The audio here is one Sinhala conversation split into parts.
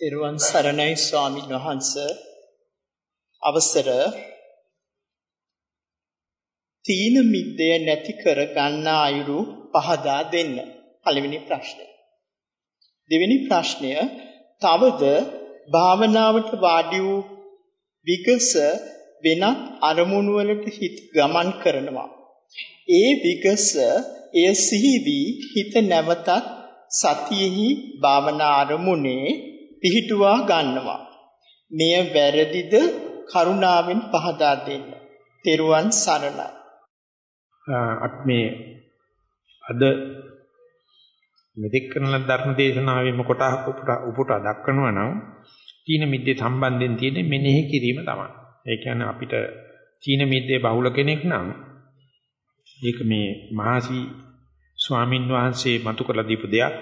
තෙරුවන් සරණයි ස්වාමීන් වහන්ස. අවසර තීන මිද්දය නැති කර ගන්න අයුරු පහදා දෙන්න. පළවෙනි ප්‍රශ්නය. දෙවෙනි ප්‍රශ්නය තවද භාවනාවට වාඩි වූ විගස වෙනත් අරමුණු වලට හිත ගමන් කරනවා. ඒ විගස එය සිහි වී හිත නැවතත් සතියෙහි භාවනා අරමුණේ පිහිටුවා ගන්නවා. මෙය වැරදිද කරුණාවෙන් පහදා දෙන්න. තෙරුවන් සරණයි. අත් මේ අද මෙතෙක් කරන ධර්ම දේශනාවෙම කොටහක් උපුටා දක්වනවා නම් තීන මිද්දේ සම්බන්ධයෙන් තියෙන මෙනෙහි කිරීම තමයි. ඒ කියන්නේ අපිට තීන මිද්දේ බහුල කෙනෙක් නම් ඒක මේ මහසි ස්වාමින් වහන්සේ මතු කරලා දීපු දෙයක්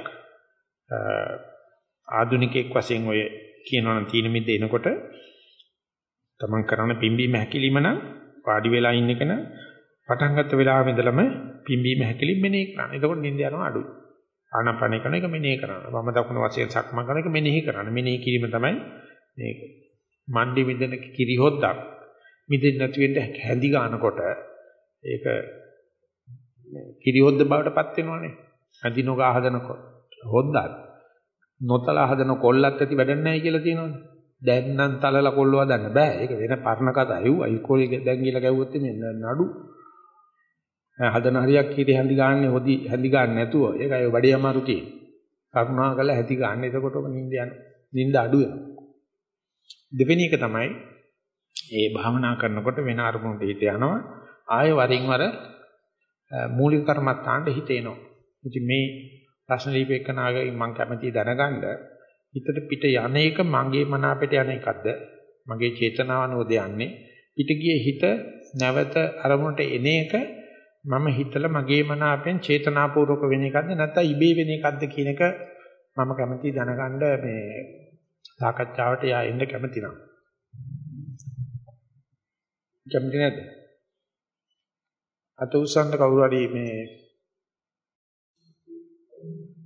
ආදුනිකෙක් වශයෙන් ඔය කියනවා නම් තීන මිද්ද එනකොට තමන් කරන පිම්බීම හැකිලිම නම් වාඩි වෙලා ඉන්න එක නම් පටන් ගත්ත වෙලාවෙ ඉඳලම පිම්බීම හැකිලිම මෙනෙහි කරන්න. එතකොට නිින්ද යනවා අඩුයි. ආනාපාන කරන එක මෙනෙහි කරන්න. වම දකුණ වශයෙන් සක්මන් කරන එක මෙනෙහි කරන්න. මෙනෙහි කිරීම තමයි මේක. මණ්ඩි මිදෙන කිරි හොද්දක්. මිදෙන්නේ නැති වෙන්න හැඳි ගන්නකොට ඒක කිරි හොද්ද බවටපත් වෙනවනේ. හැඳි නොගා හදනකොට හොද්දක්. නොතලා හදන කොල්ලත් ඇති වැඩක් නැහැ කියලා තියෙනවනේ. දැන් නම් තලලා කොල්ල හදන්න බෑ. ඒක වෙන පරණ කතා. එව්වයි කොල්ලේ දැන් කියලා ගැව්වොත් මේ නඩු. හදන හරියක් කීටි හැඳි ගන්න හොදි හැඳි ගන්න නැතුව ඒකයි බඩේ අමාරු තියෙන්නේ. කරුණා කළා හැටි ගන්න. එතකොට ඔබ නිින්ද යන නිින්ද අඩු වෙනවා. දෙවෙනි එක තමයි ඒ භාවනා කරනකොට වෙන අරමුණට හිත යනවා. ආය වරින් වර මූලික කර්මත්තාන්ට හිත එනවා. ඉතින් මේ ප්‍රශ්න දීපේකනාගේ මම කැමැති දැනගන්න. හිතට පිට යන එක මගේ මන අපිට යන එකක්ද? මගේ චේතනාවනෝද යන්නේ? පිට ගියේ හිත නැවත අරමුණට එන එක මම හිතලා මගේ මන අපෙන් චේතනාපූර්වක වෙන එකක්ද? නැත්නම් ඉබේ වෙන එකක්ද කියන එක මම කැමැති දැනගන්න මේ සාකච්ඡාවට යා එන්න කැමැති නම්. කැමති නැද්ද? අත උස්සන්න කවුරු හරි මේ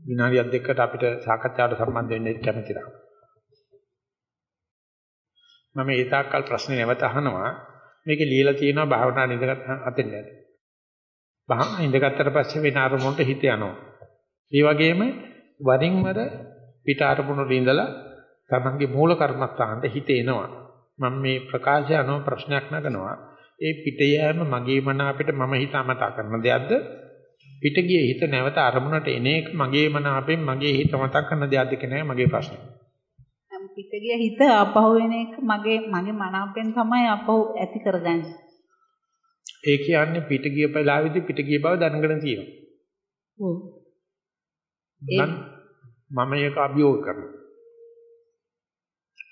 විනාඩියක් දෙකකට අපිට සාකච්ඡාවට සම්බන්ධ වෙන්න කැමති නැහැ. මම ඒ තාක්කල් ප්‍රශ්නේ නැවත අහනවා. මේකේ ලියලා තියෙනවා භාවනා නිදගත් අතෙන් නේද? භාවනා ඉඳගත්තට පස්සේ වෙන අරමුණට හිත යනවා. ඒ වගේම වරින් වර පිට අරමුණට ඉඳලා තමන්ගේ මූල කර්මස්ථානට හිත එනවා. මම මේ ප්‍රකාශය අනුව ප්‍රශ්නයක් නගනවා. ඒ පිට යෑම මගේ මන අපිට මම හිත අමතා කරන දෙයක්ද පිට ගියේ හිත නැවත අරමුණට එන එක මගේ මන අපෙන් මගේ හිත මතක් කරන දෙයක්ද කියන මගේ ප්‍රශ්නේ. පිට ගිය හිත ආපහු වෙන එක මගේ මගේ මන අපෙන් තමයි ආපහු ඇති කරගන්නේ. ඒ කියන්නේ පිට ගිය පළාවිදි පිට ගිය බව දැනගෙන තියෙනවා. ඔව්. මම ඒක අභියෝග කරනවා.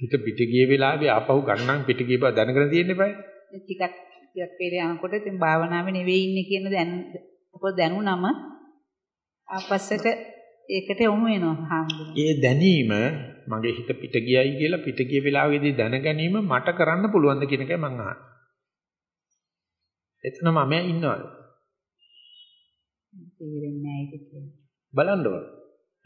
හිත පිට ගිය වෙලාවේ ආපහු ගන්නම් පිට ගිය බව දැනගෙන තියෙන්න eBay. ටිකක් ටිකක් පෙරේ යනකොට ඉතින් භාවනාවේ නෙවෙයි ඉන්නේ කියන දැන මොකද දැනුණම ආපස්සට ඒකට යොමු වෙනවා හාමුදුරුවෝ. ඒ දැනීම මගේ හිත පිට ගියයි කියලා පිට ගිය වෙලාවේදී දැන ගැනීම මට කරන්න පුළුවන්ද කියන එකයි මං අහන්නේ. එතන මම ඉන්නවද? තේරෙන්නේ නැහැ.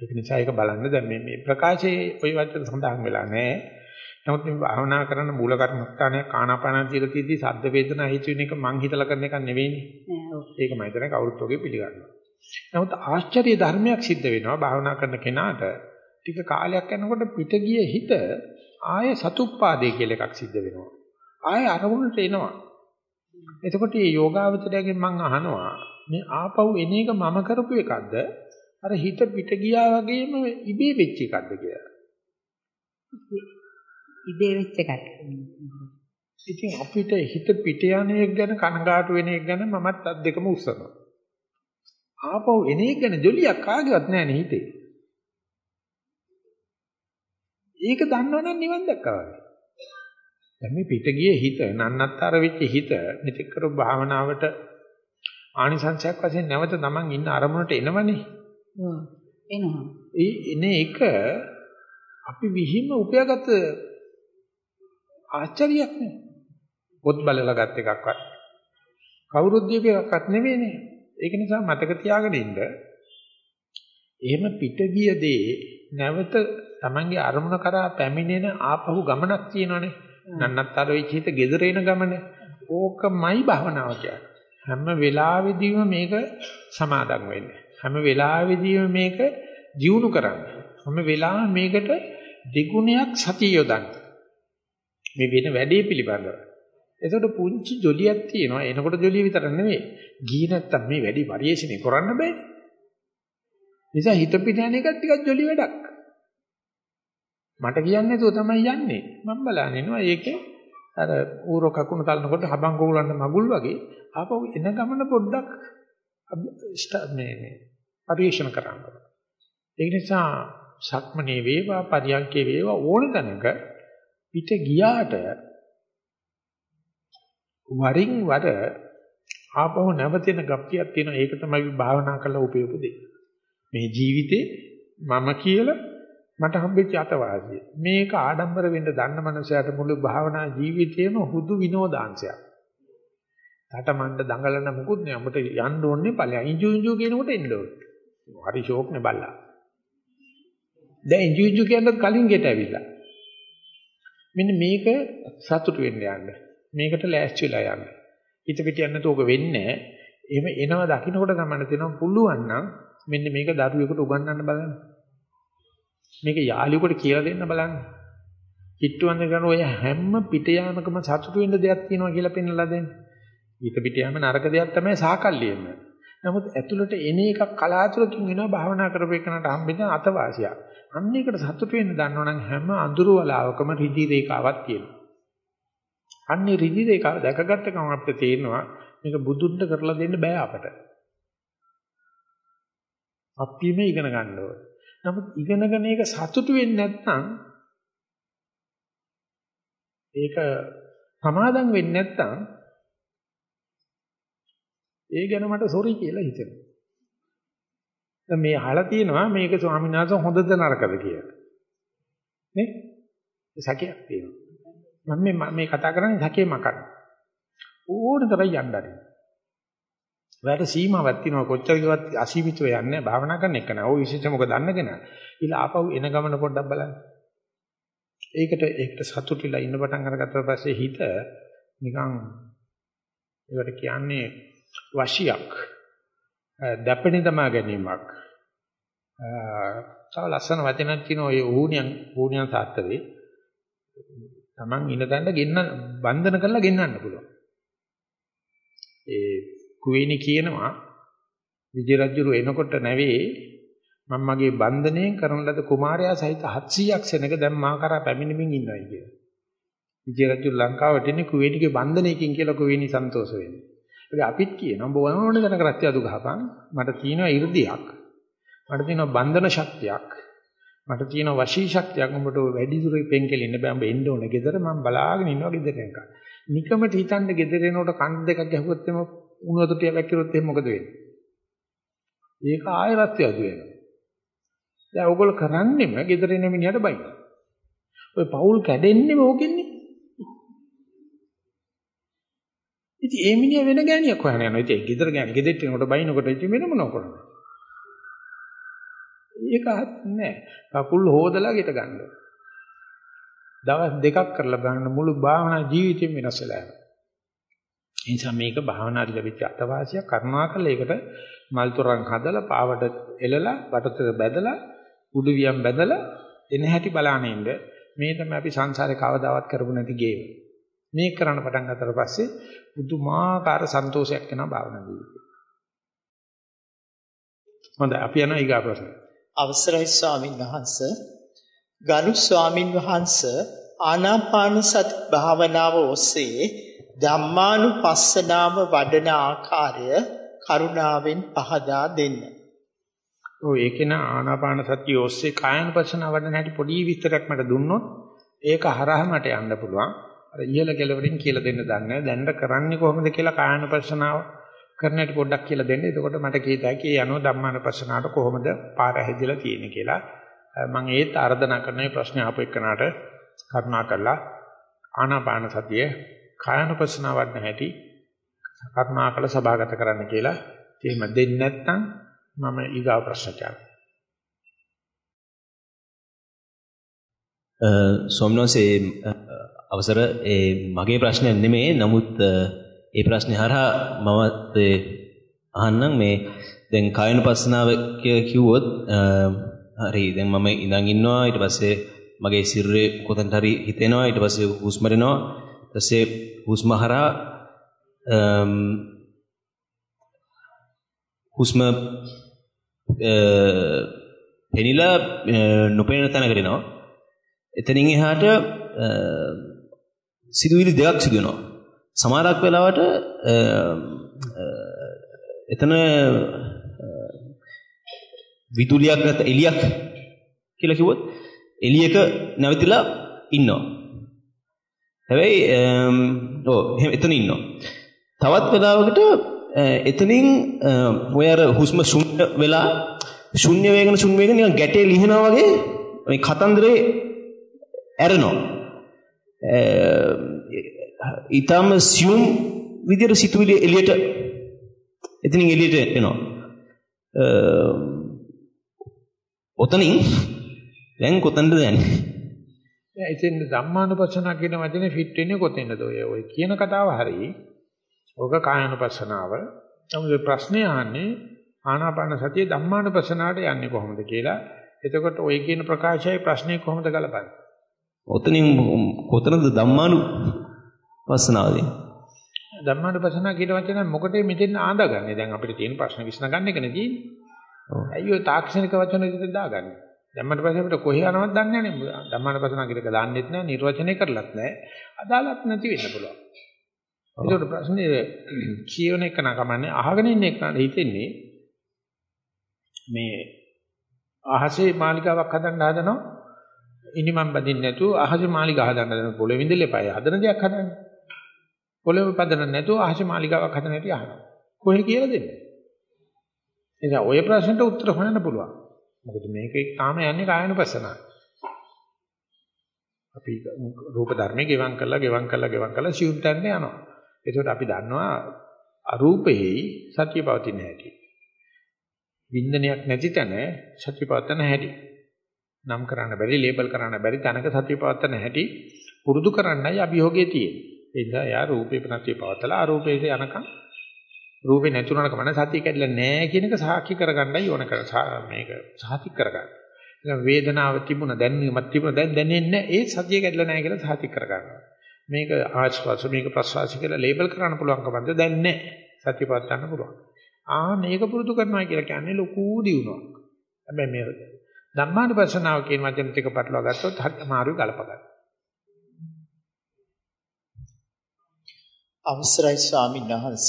ඒක නිසා ඒක බලන්න දැන් මේ මේ ප්‍රකාශයේ ওই වචන සඳහන් වෙලා නැහැ. නමුත් මේ භාවනා කරන මූල කර්මස්ථානය කානාපාන කියලා තියෙද්දි සද්ද වේදනා හිතුවෙන එක මං හිතලා කරන එකක් නෙවෙයිනේ. ඒක මම හිතන්නේ කවුරුත් වගේ පිළිගන්නවා. නමුත් ආශ්චර්ය ධර්මයක් සිද්ධ වෙනවා භාවනා කරන කෙනාට ටික කාලයක් යනකොට පිට ගිය හිත ආය සතුප්පාදේ කියලා එකක් සිද්ධ වෙනවා. ආය අරමුණට එනවා. එතකොට මේ යෝගාවචරයෙන් මම අහනවා මේ ආපහු එන එක මම කරපු එකක්ද අර හිත පිට ගියා වගේම ඉබේ වෙච්ච එකක්ද කියලා. ඉබේ වෙච්ච එකක්. ඉතින් අපිට හිත පිට යන එක ගැන කනගාටු වෙන එක ගැන මමත් අත් දෙකම උස්සනවා. ආපහු එන එක ගැන ජොලියක් කාගේවත් නැහැ නේ හිතේ. ඒක දන්නවනම් නිවන් දැක්කා වගේ. දැන් මේ පිට ගියේ හිත නන්නත්තර වෙච්ච හිත මෙතෙක් කරපු භාවනාවට ආනිසංසයක් වශයෙන් නැවත තමන් ඉන්න අරමුණට එනවනේ. ඔව් එනවා. ඒ එන එක අපි විහිම උපයාගත් ආශ්චර්යයක් නේ. පොත් බලලා ගත් එකක්වත්. කවුරුත් දීපු එකක්වත් නෙවෙයිනේ. ඒක නිසා මතක තියාගෙන ඉන්න. එහෙම පිට ගිය දේ නැවත Tamange අරමුණ කරා පැමිණෙන ආපහු ගමනක් තියෙනවනේ. නන්නත්තර වෙච්ච හිත gedere එන ගමන. ඕකමයි භවනාව කියන්නේ. හැම වෙලාවෙදීම මේක සමාදම් වෙන්න. හැම වෙලාවෙදීම මේක ජීවුණු කරන්න. හැම වෙලාවෙම මේකට දෙගුණයක් සතිය යොදන්න. මේ වෙන වැඩේ පිළිබඳව. එතකොට පුංචි ජොලියක් තියෙනවා. එනකොට ජොලිය විතර නෙවෙයි. ගිහි නැත්තම් මේ වැඩි පරිේශණය කරන්න බෑනේ. නිසා හිත පිට යන එක ටිකක් ජොලි වැඩක්. මට කියන්නේ නැතුව තමයි යන්නේ. මම බලන්නේ නෝ ඒකේ අර ඌර කකුණ තලනකොට හබන් ගෝලන්න මගුල් වගේ ආපහු එන ගමන පොඩ්ඩක් මේ මේ පරිේශන කරන්න. ඒ නිසා සක්මනේ වේවා පරියන්කේ වේවා ඕන තැනක පිට ගියාට වරින් වර ආපහු නැවතෙන ගප්තියක් තියෙනවා ඒක තමයි භාවනා කරලා උපයපු දෙය. මේ ජීවිතේ මම කියලා මට හම්බෙච්ච අතවාසිය. මේක ආඩම්බර වෙන්න දන්න මනුස්සයාට මුළු භාවනා ජීවිතේම හුදු විනෝදාංශයක්. තටමඬ දඟලන මුකුත් නෑ. අපිට යන්න ඕනේ ඵලයන්. ඉංජු ඉංජු කියනකොට එන්න ඕනේ. හරි ෂෝක් නේ බල්ලා. දැන් ඉංජු ඉංජු කියනත් කලින් ගෙට ඇවිල්ලා. මෙන්න මේක සතුටු වෙන්න යන්න. මේකට ලෑස්ති වෙලා යන්න. හිත පිට යන්න තෝක වෙන්නේ එහෙම එනවා දකින්නකොට ගමන තියෙනවා පුළුවන් නම් මෙන්න මේක දරුවෙකුට උගන්වන්න බලන්න. මේක යාළුවෙකුට කියලා දෙන්න බලන්න. කිට්ටුවන්ද කරන ඔය හැම පිට යාමකම සතුටු වෙන්න දෙයක් තියෙනවා කියලා පෙන්නලා දෙන්න. ඊට පිට යාම නරක දෙයක් තමයි සාකල්යෙම. නමුත් ඇතුළට එන එකක් කලාතුරකින් වෙනවා භාවනා කරපේකනට හම්බෙන අතවාසියක්. අන්න ඒකට සතුටු වෙන්න දන්නවනම් හැම අඳුරු වලාවකම රිදි රේඛාවක් තියෙනවා. අන්නේ රිදි රේඛාව දැකගත්ත ගමන් අපිට තේරෙනවා මේක බුදුන්ට කරලා දෙන්න බෑ අපට. අපිම ඉගෙන ගන්න ඕනේ. නමුත් ඉගෙනගෙන ඒක සතුටු වෙන්නේ නැත්නම් ඒක සමාදම් වෙන්නේ නැත්නම් ඒ ගැන මට සොරි කියලා හිතෙනවා. දැන් මේ අහලා තියෙනවා මේක ස්වාමීන් වහන්සේ හොඳද නරකද කියලා. නේ? සැකයක් තියෙනවා. මම මේ මේ කතා කරන්නේ සැකේ මකන්න. ඕන තරම් යන්න හරි. වැඩ සීමාවක් තියෙනවා කොච්චර කිව්වත් අසීමිතව යන්නේ භාවනා කරන එක නෑ. ඔය විශේෂ මොකද දන්නගෙන. ඊළා ආපහු එන ගමන පොඩ්ඩක් බලන්න. ඒකට ඒකට සතුටිලා ඉන්න පටන් අරගත්තා පස්සේ හිත නිකන් ඒකට කියන්නේ වශියක් දැපෙන තමා ගැනීමක් තව ලස්සන වචනක් තියෙනවා ඔය ඌණියන් ඌණියන් සාත්‍රේ Taman ඉන තැනට ගෙන්න බන්ධන කරලා ගෙන්නන්න පුළුවන් ඒ කුවේණි කියනවා විජය රජුරු එනකොට නැවේ මම මගේ බන්ධනයෙන් කරන ලද කුමාරයා සහිත 700ක් සෙනඟ දැන් මා කරා පැමිණෙමින් ඉන්නයි කියලා. විජය රජු ලංකාවට එන්නේ කුවේණිගේ බන්ධනයකින් කියලා කුවේණි සන්තෝෂ වෙන්නේ. ඒක අපිත් කියනවා ඔබ ඕනේ දැනක රත්ය අදු ගහපන්. මට තියෙනවා 이르දියක්. මට තියෙනවා බන්ධන ශක්තියක්. මට තියෙනවා වශී ශක්තියක්. උඹට වැඩි දුරේ පෙන්කෙලින්න බෑ. උඹ එන්න ඕනේ ගෙදර මම බලාගෙන ඉන්නවා ගෙදර එනකන්. නිකමට හිතන්න ගෙදර එනකොට කන් දෙකක් ගැහුවොත් එම උණු වතුර ටිකක් වැක්කිරොත් එහෙනම් මොකද වෙන්නේ? ඒක ආයෙ රත්ය අදු වෙනවා. දැන් ඕගොල්ලෝ කරන්නේම ගෙදර එන මිනිහට බයින. ඔය පවුල් කැඩෙන්නේම ඕකෙන්නේ. ඉතින් ඒ මිනිහා වෙන ගෑණියක් හොයන යනවා. ඉතින් ගෙදර ගෑණි ගෙදෙට්ට එනකොට බයිනකොට ඉතින් වෙන මොනව කරන්නේ? ඒක නෑ. කකුල් හොදලා ගෙට ගන්න. දවස් දෙකක් කරලා බලන්න මුළු භාවනා ජීවිතේම වෙනස් වෙලා යනවා. ඒ නිසා මේක භාවනාදී ලැබිච්ච අතවාසිය කරුණාකරලා ඒකට මල් තොරන් හදලා පාවට එලලා වටතර බැදලා උඩු වියම් බැදලා එන හැටි බලාගෙන ඉන්න මේ තමයි අපි සංසාරේ කවදාවත් කරපු නැති ගේම. මේක කරන්න පටන් ගත්තට පස්සේ පුදුමාකාර සන්තෝෂයක් එනවා භාවනා ජීවිතේ. හොඳයි අපි යනවා ඊගා ප්‍රශ්න. අවසරයි ස්වාමින් වහන්සේ ගරු ස්වාමින් වහන්සේ ආනාපාන සති භාවනාව ඔස්සේ ධම්මානුපස්සනාව වඩන ආකාරය කරුණාවෙන් පහදා දෙන්න. ඔව් ඒකේන ආනාපාන සතිය ඔස්සේ කායනුපස්සනාව වඩන හැටි පොඩි විස්තරයක් මට දුන්නොත් ඒක හරහා මට යන්න පුළුවන්. අර ඉහළ කෙළවරින් කියලා දෙන්න දන්නේ දැනට කරන්නේ කොහොමද කියලා කායනුපස්සනාව කරන හැටි පොඩ්ඩක් කියලා දෙන්න. එතකොට මට කීත හැකි යනවා ධම්මානුපස්සනාවට කොහොමද පාර හැදිලා තියෙන්නේ කියලා. මම ඒත් ආර්දනා කරන මේ ප්‍රශ්නේ ආපු එක්කනට කරුණා කරලා ආනාපාන සතිය කායනුපස්සනාව වඩන හැටි කරුණාකර සභාගත කරන්න කියලා. එහෙම දෙන්නේ නැත්නම් මම ඊගාව ප්‍රශ්නට යනවා. සෝමනෝසේ අවසර ඒ මගේ ප්‍රශ්නයක් නෙමෙයි. නමුත් ඒ ප්‍රශ්නේ හරහා මම අහන්නම් මේ දැන් කායනුපස්සනාව කිව්වොත් හරි දැන් මම ඉඳන් ඉන්නවා. ඊට පස්සේ මගේ සිරුරේ කොතනට හරි හිතෙනවා. ඊට පස්සේ හුස්ම රෙනවා ඊට පස්සේ හුස්ම හරහා හුස්ම පෙනිලා නොපෙනෙන තැනකට එනවා එතනින් එහාට සිදුවිලි දෙකක් සිදු වෙනවා. සමහරක් වෙලාවට එතන විදුලියක් නැත්නම් එලියක් කියලා කිව්වොත් එලියක නැවතිලා ඉන්නවා. හැබැයි ඔව් එහෙම එතන ඉන්නවා. තවත් වෙලාවකට එතනින් ඔය අර හුස්ම ශුන්‍ය වෙලා ශුන්‍ය වේගන ශුන්‍ය වේගන නිකන් ගැටේ ලිහනවා වගේ මේ කතන්දරේ ඇරෙනවා. Eh, ඊටම සියුම් විදියට සිතුවිලි එළියට එතනින් එළියට එනවා. Eh, ඔතනින් දැන් කොතනද යන්නේ? දැන් ඉතින් ධම්මානුපස්සනා කියන වචනේ ෆිට වෙන්නේ කොතෙන්ද ඔය ඔය කියන කතාව හරියි. ඕක කායानुපස්සනාව. නමුත් ප්‍රශ්නේ අහන්නේ ආනාපාන සතිය ධම්මානුපස්සනාවට යන්නේ කොහොමද කියලා. එතකොට ඔය කියන ප්‍රකාශයයි ප්‍රශ්නේ කොහොමද ගලපන්නේ? ඔතනින් කොතනද ධම්මානු පස්සනාවදී? ධම්මානුපස්සනා කියන වචන මොකටද මෙතෙන් ආඳගන්නේ? දැන් අපිට තියෙන ප්‍රශ්න විසඳගන්න එකනේ තියෙන්නේ. ඔව්. ඇයි ඔය තාක්ෂණික වචන විදිහට දාගන්නේ? ධම්මානුපස්සන අපිට කොහේ යනවද දන්නේ නැහැ. ධම්මානුපස්සනා කියන එක දාන්නෙත් නැහැ, නිර්වචනය කරලත් නැහැ. අදාළත් නැති වෙන්න පුළුවන්. ඒකට ප්‍රශ්නේ කියවන එක නකමන්නේ අහගෙන ඉන්න එක හිතෙන්නේ මේ අහසේ මාලිකාවක් හදන්න හදනවා ඉනිමන් බදින්න නැතුව අහසේ මාලිගා හදන්න හදන පොළොවේ විඳින්න එපායි. හදන දෙයක් හදන්න. පොළොවේ පදන්න නැතුව අහසේ මාලිගාවක් හදන හැටි අහනවා. කොහෙද කියලා දෙන්නේ? එනිසා ඔය ප්‍රශ්නට උත්තර හොයන්න පුළුවන්. මොකද මේකේ තාම යන්නේ කායනුපස්සනාව. අපි රූප ධර්මයේ ගෙවම් කරලා ගෙවම් කරලා ගෙවම් කරලා සිවුම් තැන්න යනවා. ඒකට අපි දන්නවා අරූපෙහි සත්‍ය පවතින හැටි. වින්දනයක් නැති තැන සත්‍ය පවතන හැටි. නම් කරන්න බැරි ලේබල් කරන්න බැරි තැනක සත්‍ය පවත්තන හැටි පුරුදු කරන්නයි අභියෝගයේ තියෙන්නේ. ඒ නිසා යා රූපේ ප්‍රත්‍ය පවත්තලා අරූපේට යනකම් රූපේ නැතුණාට කමන සත්‍ය කැඩලා නැහැ කියන එක සාක්ෂි කරගන්නයි ඕන කර මේක සාතික් කරගන්න. ඒක වේදනාව තිබුණ දැනීමක් තිබුණ දැන් දැනෙන්නේ නැහැ ඒ සත්‍ය කැඩලා නැහැ කියලා සාතික් කරගන්නවා. මේක ආස්වාස මේක ප්‍රසවාස කියලා ලේබල් කරන්න පුළුවන් කමද දැන් නැහැ. සත්‍ය පවත්තන්න පුළුවන්. ආ මේක පුරුදු කරනවා කියලා කියන්නේ ලොකු දියුණුවක්. හැබැයි මේ ධම්මානුපස්සනාව කියන වචන ටික පටලවා ගත්තොත් හරි අමාරුයි ගලප ගන්න. අවසරයි ස්වාමීන් වහන්ස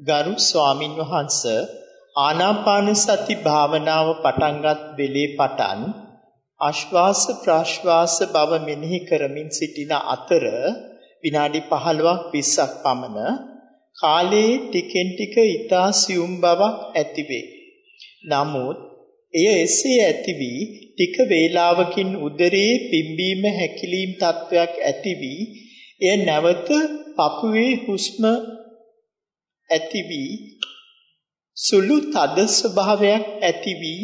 ගරු ස්වාමින් වහන්ස ආනාපාන සති භාවනාව පටන්ගත් වෙලේ පටන් ආශ්වාස ප්‍රාශ්වාස බව මෙනෙහි කරමින් සිටින අතර විනාඩි 15ක් 20ක් පමණ කාලයේ ටිකෙන් ටික ඊතා සියුම් බවක් ඇතිවේ. නමුත් එය එසේ ඇති වී ටික වේලාවකින් උදරයේ පිම්බීම හැකිලීම් තත්වයක් ඇති වී එය නැවත පපුවේ හුස්ම ඇති වී සුළු තද ස්වභාවයක් ඇති වී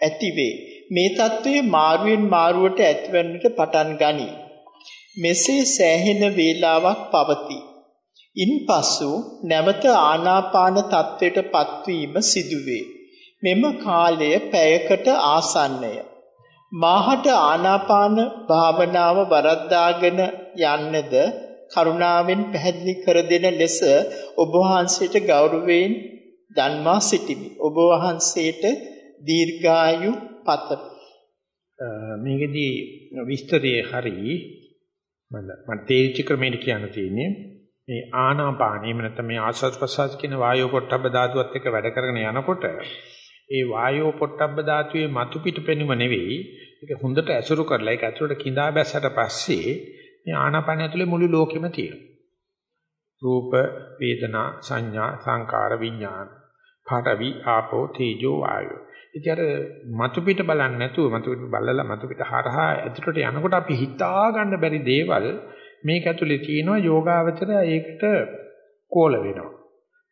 ඇතිවේ මේ தત્ත්වයේ මාරුවෙන් මාරුවට ඇතිවන්නට පටන් ගනී. මෙසේ සෑහෙන වේලාවක් පවතී. ඉන්පසු නැවත ආනාපාන තත්වයට පත්වීම සිදුවේ. මෙම කාලය පැයකට ආසන්නය. මාහට ආනාපාන භාවනාව වරද්දාගෙන යන්නද කරුණාවෙන් පැහැදිලි කර දෙන ලෙස ඔබ වහන්සේට ගෞරවයෙන් දන්වා සිටිමි. ඔබ වහන්සේට දීර්ඝායු පතමි. මේකෙදී විස්තරයේ හරි මම මම තේරිච්ච ක්‍රමයට කියන්න තියෙන්නේ මේ ආනාපානෙ එහෙම නැත්නම් මේ ආස්වාද ප්‍රසආස කියන වායෝ පොට්ටබ්බ ධාතුවත් එක්ක වැඩ කරගෙන යනකොට ඒ වායෝ පොට්ටබ්බ ධාතුවේ මතු පිට පෙනුම නෙවෙයි ඒක හොඳට ඇසුරු කරලා ඒක ඇතුළට கிඳා බැස්සට පස්සේ මේ ආනාපාන ඇතුලේ මුළු ලෝකෙම තියෙනවා. රූප, වේදනා, සංඥා, සංකාර, විඥාන, පාඨවි, ආපෝ, තේජෝ, වායෝ. ඉතින් අර මතු පිට බලන්නේ නැතුව මතු පිට බලලා මතු පිට හරහා ඇතුළට යනකොට අපි හිතා ගන්න බැරි දේවල් මේක ඇතුලේ තියෙනවා යෝගාවචරය ඒකට කෝල වෙනවා.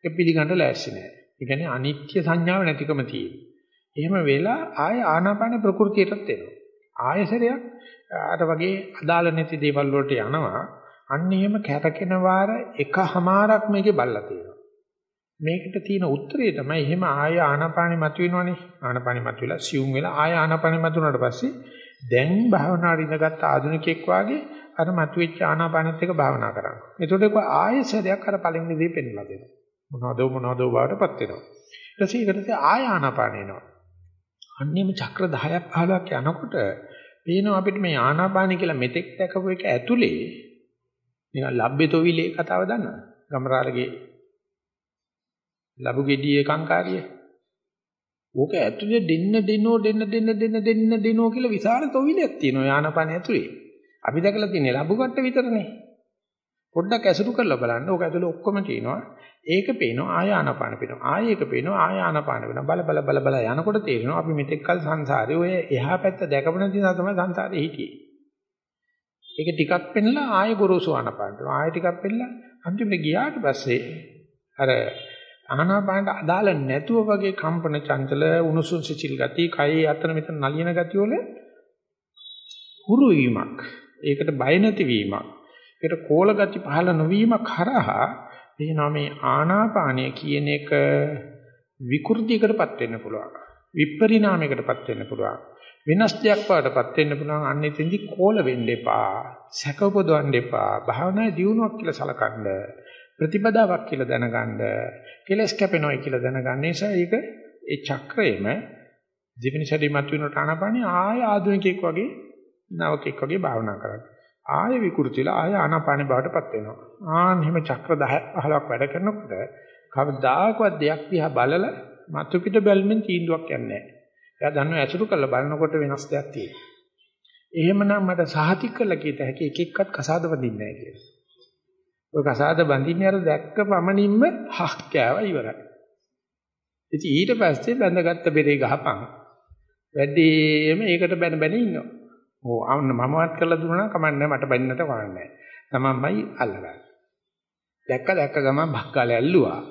ඒක පිළිගන්න ලෑස්ති නැහැ. ඒ කියන්නේ අනිත්‍ය සංඥාව නැතිකම තියෙනවා. එහෙම වෙලා ආය ආනාපාන ප්‍රകൃතියටත් එනවා. ආයසරයක් අර වගේ අදාළ නැති දේවල් වලට යනවා. අන්න එහෙම කැරකෙන වාර එකහමාරක් මේකේ බල්ලා තියෙනවා. මේකට තියෙන උත්තරේ තමයි එහෙම ආය ආනාපානෙ මතුවෙනවනේ. ආනාපානෙ මතුවලා සියුම් වෙලා ආය ආනාපානෙ මතුනට පස්සේ දැන් භාවනාවට ඉඳගත් ආධුනිකෙක් වාගේ අර මතුවෙච්ච ආනාපානෙත් එක භාවනා කරනවා. එතකොට ඒක ආයෙසරයක් අර පළවෙනි දේ පෙන්වලා දෙනවා. මොනවද මොනවද බවටපත් වෙනවා. ඊට පස්සේ ඒකට ආය ආනාපාන එනවා. අන්නේම චක්‍ර 10ක් 15ක් යනකොට පේනවා අපිට මේ ආනාපානයි කියලා මෙතෙක් දැකපු එක ඇතුලේ නිකන් ලබ්බේතොවිලේ කතාව දන්නවද? ගමරාලගේ ලබු ගෙඩියේ කංකාරිය. ඕක ඇතුලේ දෙන්න දෙනෝ දෙන්න දෙන්න දෙන්න දෙන්න දෙනෝ කියලා විශාල තොවිලයක් තියෙනවා ආනාපානය ඇතුලේ. අපි දැකලා තියෙන්නේ ලබු කට්ට විතරනේ. පොඩ්ඩක් ඇසුරු කරලා බලන්න. ඕක ඇතුලේ ඔක්කොම තියෙනවා. ඒක පේනවා ආය ආනාපාන පේනවා. ආය ඒක පේනවා ආය ආනාපාන වෙනවා. බල බල බල බල යනකොට තේරෙනවා අපි මෙතෙක් කල සංසාරේ ඔය එහා පැත්ත දැකපු නැති නිසා තමයි සංසාරේ හිටියේ. ඒක ටිකක් පෙන්නලා ආය ගොරෝසු ආනාපානට. ආය ටිකක් පෙන්නලා අන්තිමට ගියාට පස්සේ අර ආනාපානට අදාළ නැතුව වගේ කම්පන චංචල උණුසුම් සිසිල් ගති, කයේ අතන මෙතන නලියන ගති වල හුරු වීමක්. ඒකට බය නැතිවීමක්. ඒකට කෝල ගති පහළ නොවීමක් හරහා එනවා මේ ආනාපානය කියන එක විකෘතියකටපත් වෙන්න පුළුවන්. විපරිණාමයකටපත් වෙන්න පුළුවන්. වෙනස් දෙයක් වඩටපත් වෙන්න පුළුවන්. අන්න එතෙන්දි කෝල වෙන්න එපා. සැකපොදවන්න එපා. භාවනාවේ දියුණුවක් කියලා සලකන්න. ප්‍රතිපදාවක් කියලා දැනගන්න. කෙලස් කැපෙනවයි කියලා දැනගන්න නිසා ඒක ඒ චක්‍රයේම දෙවෙනි සැරේ මතුවෙන ආනාපානිය ආය ආධුනිකෙක් වගේ නවකෙක් වගේ භාවනා කරන්න. ආය විකෘතිලා ආය ආනාපානේ බවටපත් වෙනවා. ආන් එහෙම චක්‍ර 10 15ක් වැඩ කරනකොට කවදාකවත් දෙයක් දිහා බලලා මතු පිට බැලමින් තීන්දුවක් යන්නේ නැහැ. එයා දන්නවා ඇසුරු කරලා බලනකොට වෙනස් දෙයක් තියෙනවා. එහෙමනම් මට සහතික කළ කීත හැකි එක එක්කත් කසාද වදින්නේ නැහැ කියලා. ඔය කසාද බඳින්නේ අර දැක්ක පමණින්ම හක් කෑවා ඉවරයි. ඉතින් ඊට පස්සේ බැඳගත්ත බෙරේ ගහපන්. වැඩිම ඒකට බැන බැන ඉන්නවා. ඕ අන්න මමවත් කරලා දුන්නා කමන්නේ මට බැන්නට කමන්නේ තමන්මයි අල්ලගන්න. දැක්ක දැක්ක ගමන් බක්කාලේ ඇල්ලුවා.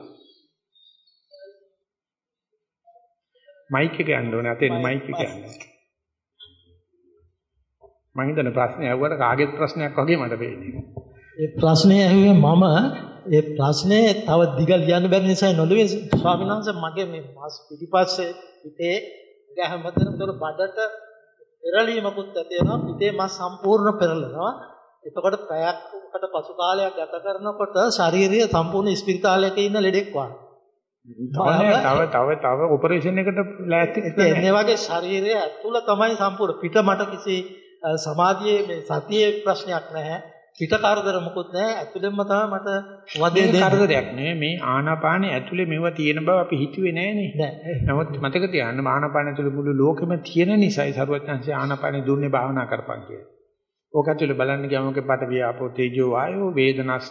මයික් එක යන්න ඕනේ අතෙන් මයික් එක යන්න. මම හිතන ප්‍රශ්නේ අහුවට කාගේත් ප්‍රශ්නයක් වගේ මට පේන්නේ. ඒ ප්‍රශ්නේ ඇහුවේ මම ඒ ප්‍රශ්නේ තව දිග ලියන්න බැරි නිසා නොලුවේ ස්වාමීන් වහන්සේ මගේ මේ මාස් පිටිපස්සේ පිටේ ගැහමතරතර බඩට පෙරලීමකුත් ඇති වෙනවා. පිටේ මස් සම්පූර්ණ පෙරලනවා. එතකොට පැයකට පසු කාලයක් ගත කරනකොට ශාරීරිය සම්පූර්ණ ස්පිරිතාලයක ඉන්න ලෙඩෙක් වගේ. තව තව තව ඔපරේෂන් එකට ලෑස්ති මේ වගේ ශරීරය ඇතුළ තමයි සම්පූර්ණ. පිට මට කිසි සමාධියේ මේ සතියේ ප්‍රශ්නයක් නැහැ පිට කරදර මොකුත් නැහැ ඇතුළෙන්ම තමයි මට වදේ දෙන්නේ කරදරයක් නෙවෙයි මේ ආනාපානෙ ඇතුලේ මෙව තියෙන බව අපි හිතුවේ නෑනේ නමුත් මතක තියාගන්න ආනාපාන ඇතුලේ මුළු ලෝකෙම තියෙන නිසායි සරුවත්ංශය ආනාපානෙ දුන්නේ භාවනා කරපන් කියලා. ඕක ඇතුලේ බලන්න ගියාම ඔකේ පට වියාපෝ තේජෝ වායෝ වේදනස්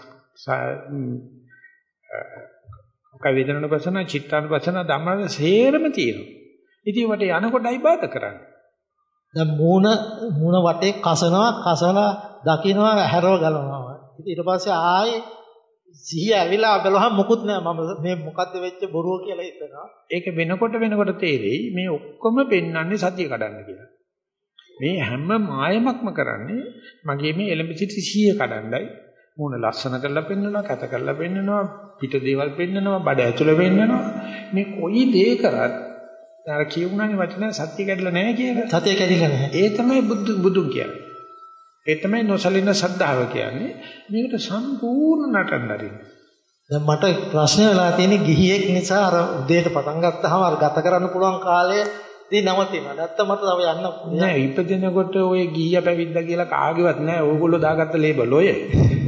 ඔක වේදනනුපසන චිත්තානුපසන ධම්මන සේරම තියෙනවා. ඉතින් වට යනකොටයි බාධා කරන්නේ. දැන් මූණ මූණ වටේ කසනවා කසලා දකින්නවා හැරව ගලනවා. ඉතින් ඊට පස්සේ ආයේ සිහිය ඇවිලා බලවහම මොකුත් නෑ මම මේ මොකද්ද වෙච්ච බොරුව කියලා හිතනවා. ඒක වෙනකොට වෙනකොට තේරෙයි මේ ඔක්කොම පෙන්වන්නේ සතිය කඩන්න කියලා. මේ හැම මායමක්ම කරන්නේ මගේ මේ එලෙම්බ සිටි සිහිය කඩන්නයි. මූණ ලස්සන කරලා පෙන්නනවා, කැත කරලා පෙන්නනවා, පිට දේවල් පෙන්නනවා, බඩ ඇතුළ පෙන්නනවා. මේ කොයි දේ කරත් අර කියුණානේ වචන සත්‍ය කැඩලා නැහැ කියලා. සතිය කැඩිලා නැහැ. ඒ තමයි බුදු බුදුන් කියන්නේ. ඒ තමයි නොසලින සද්ධාව කියන්නේ. මේකට සම්පූර්ණ නටන්න අරින්න. දැන් මට ප්‍රශ්න වෙලා තියෙන්නේ ගිහියෙක් නිසා අර උදේට පටන් ගත්තාම අර ගත කරන්න පුළුවන් කාලය දී නවතිනවා. නැත්තම් මට තව යන්න නෑ ඉපදිනකොට ඔය ගිහිය පැවිද්දා කියලා කාගේවත් නෑ. ඕගොල්ලෝ දාගත්ත ලේබල් ඔය.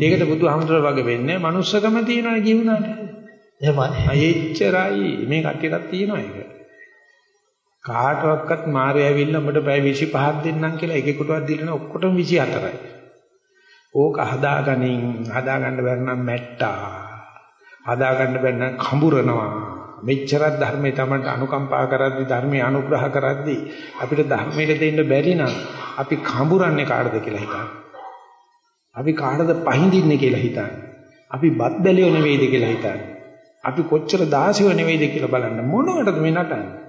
ඒකට බුදුහාමුදුර වගේ වෙන්නේ මනුස්සකම තියෙනවනේ ජීවුණාට. එහෙමයි. අයෙච්චරයි මේ කට්ටියටත් තියෙනවා ඒක. කාටවත් මාරය ඇවිල්ලා උඹට පැය 25ක් දෙන්නම් කියලා එකෙකුටවත් දීලා නැහැ ඔක්කොටම 24යි. ඕක හදාගනින් හදාගන්න බැරි නම් මැට්ටා. හදාගන්න බැරි නම් කඹරනවා. මෙච්චරක් ධර්මයේ තමයි අනුකම්පා කරද්දි ධර්මයේ අනුග්‍රහ කරද්දි අපිට ධර්මයට දෙන්න බැරි නම් අපි කඹරන්නේ කාටද කියලා හිතන්න. අපි කාටද පහඳින්නේ කියලා හිතන්න. අපි බත් බැලියෝ නෙවෙයිද කියලා හිතන්න. අපි කොච්චර දාසියෝ නෙවෙයිද කියලා බලන්න මොනවටද මේ නටන්නේ?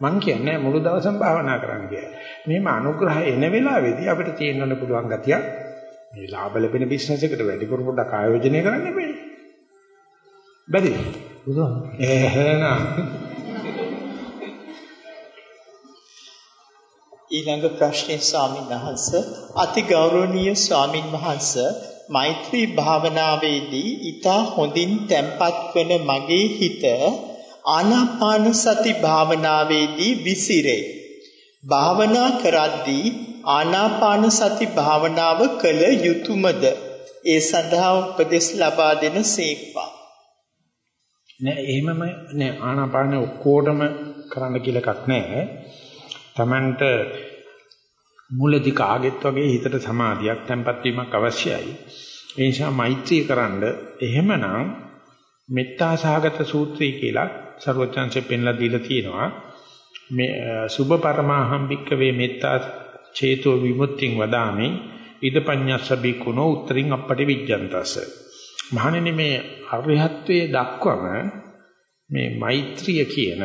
මං කියන්නේ මුළු දවසම භාවනා කරන්න කියලා. මේම අනුග්‍රහය එන වෙලාවේදී අපිට තියෙන්න පුළුවන් ගතිය මේ ලාභ ලැබෙන බිස්නස් එකට වැඩිපුර පොඩක් ආයෝජනය කරන්න බෑ. බැරි. බුදුහාම එහෙනම් ඊළඟ ප්‍රශ්නේ ස්වාමීන් වහන්ස අති ගෞරවනීය ස්වාමින් වහන්ස මෛත්‍රී භාවනාවේදී ඊතා හොඳින් තැම්පත් වන මගේ හිත ආනාපාන සති භාවනාවේදී විසිරේ. භාවනා කරද්දී ආනාපාන සති භාවනාව කළ යුතුයමද? ඒ සඳහා උපදෙස් ලබා දෙන සේක්වා. නෑ එහෙමම නෑ ආනාපාන ඔක්කොටම කරන්න කියලා එකක් නෑ. Tamanට මුලදී කාගෙත් වගේ හිතට සමාධියක් tempat වීමක් අවශ්‍යයි. ඒ නිසා මෛත්‍රී කරන්න එහෙමනම් මෙත්තා සහගත සූත්‍රය කියලා ਸਰවඥාන්සේ පෙන්ලා දීලා තියෙනවා. මේ සුභ පරමාහම් භික්කවේ මෙත්තා චේතෝ විමුක්තිං වදාමි. ඉදපඤ්ඤස්ස බිකුණෝ උත්තරින් අපටි විජ්ජන්තස. මහණෙනි මේ අරිහත්වයේ දක්වම මේ මෛත්‍රිය කියන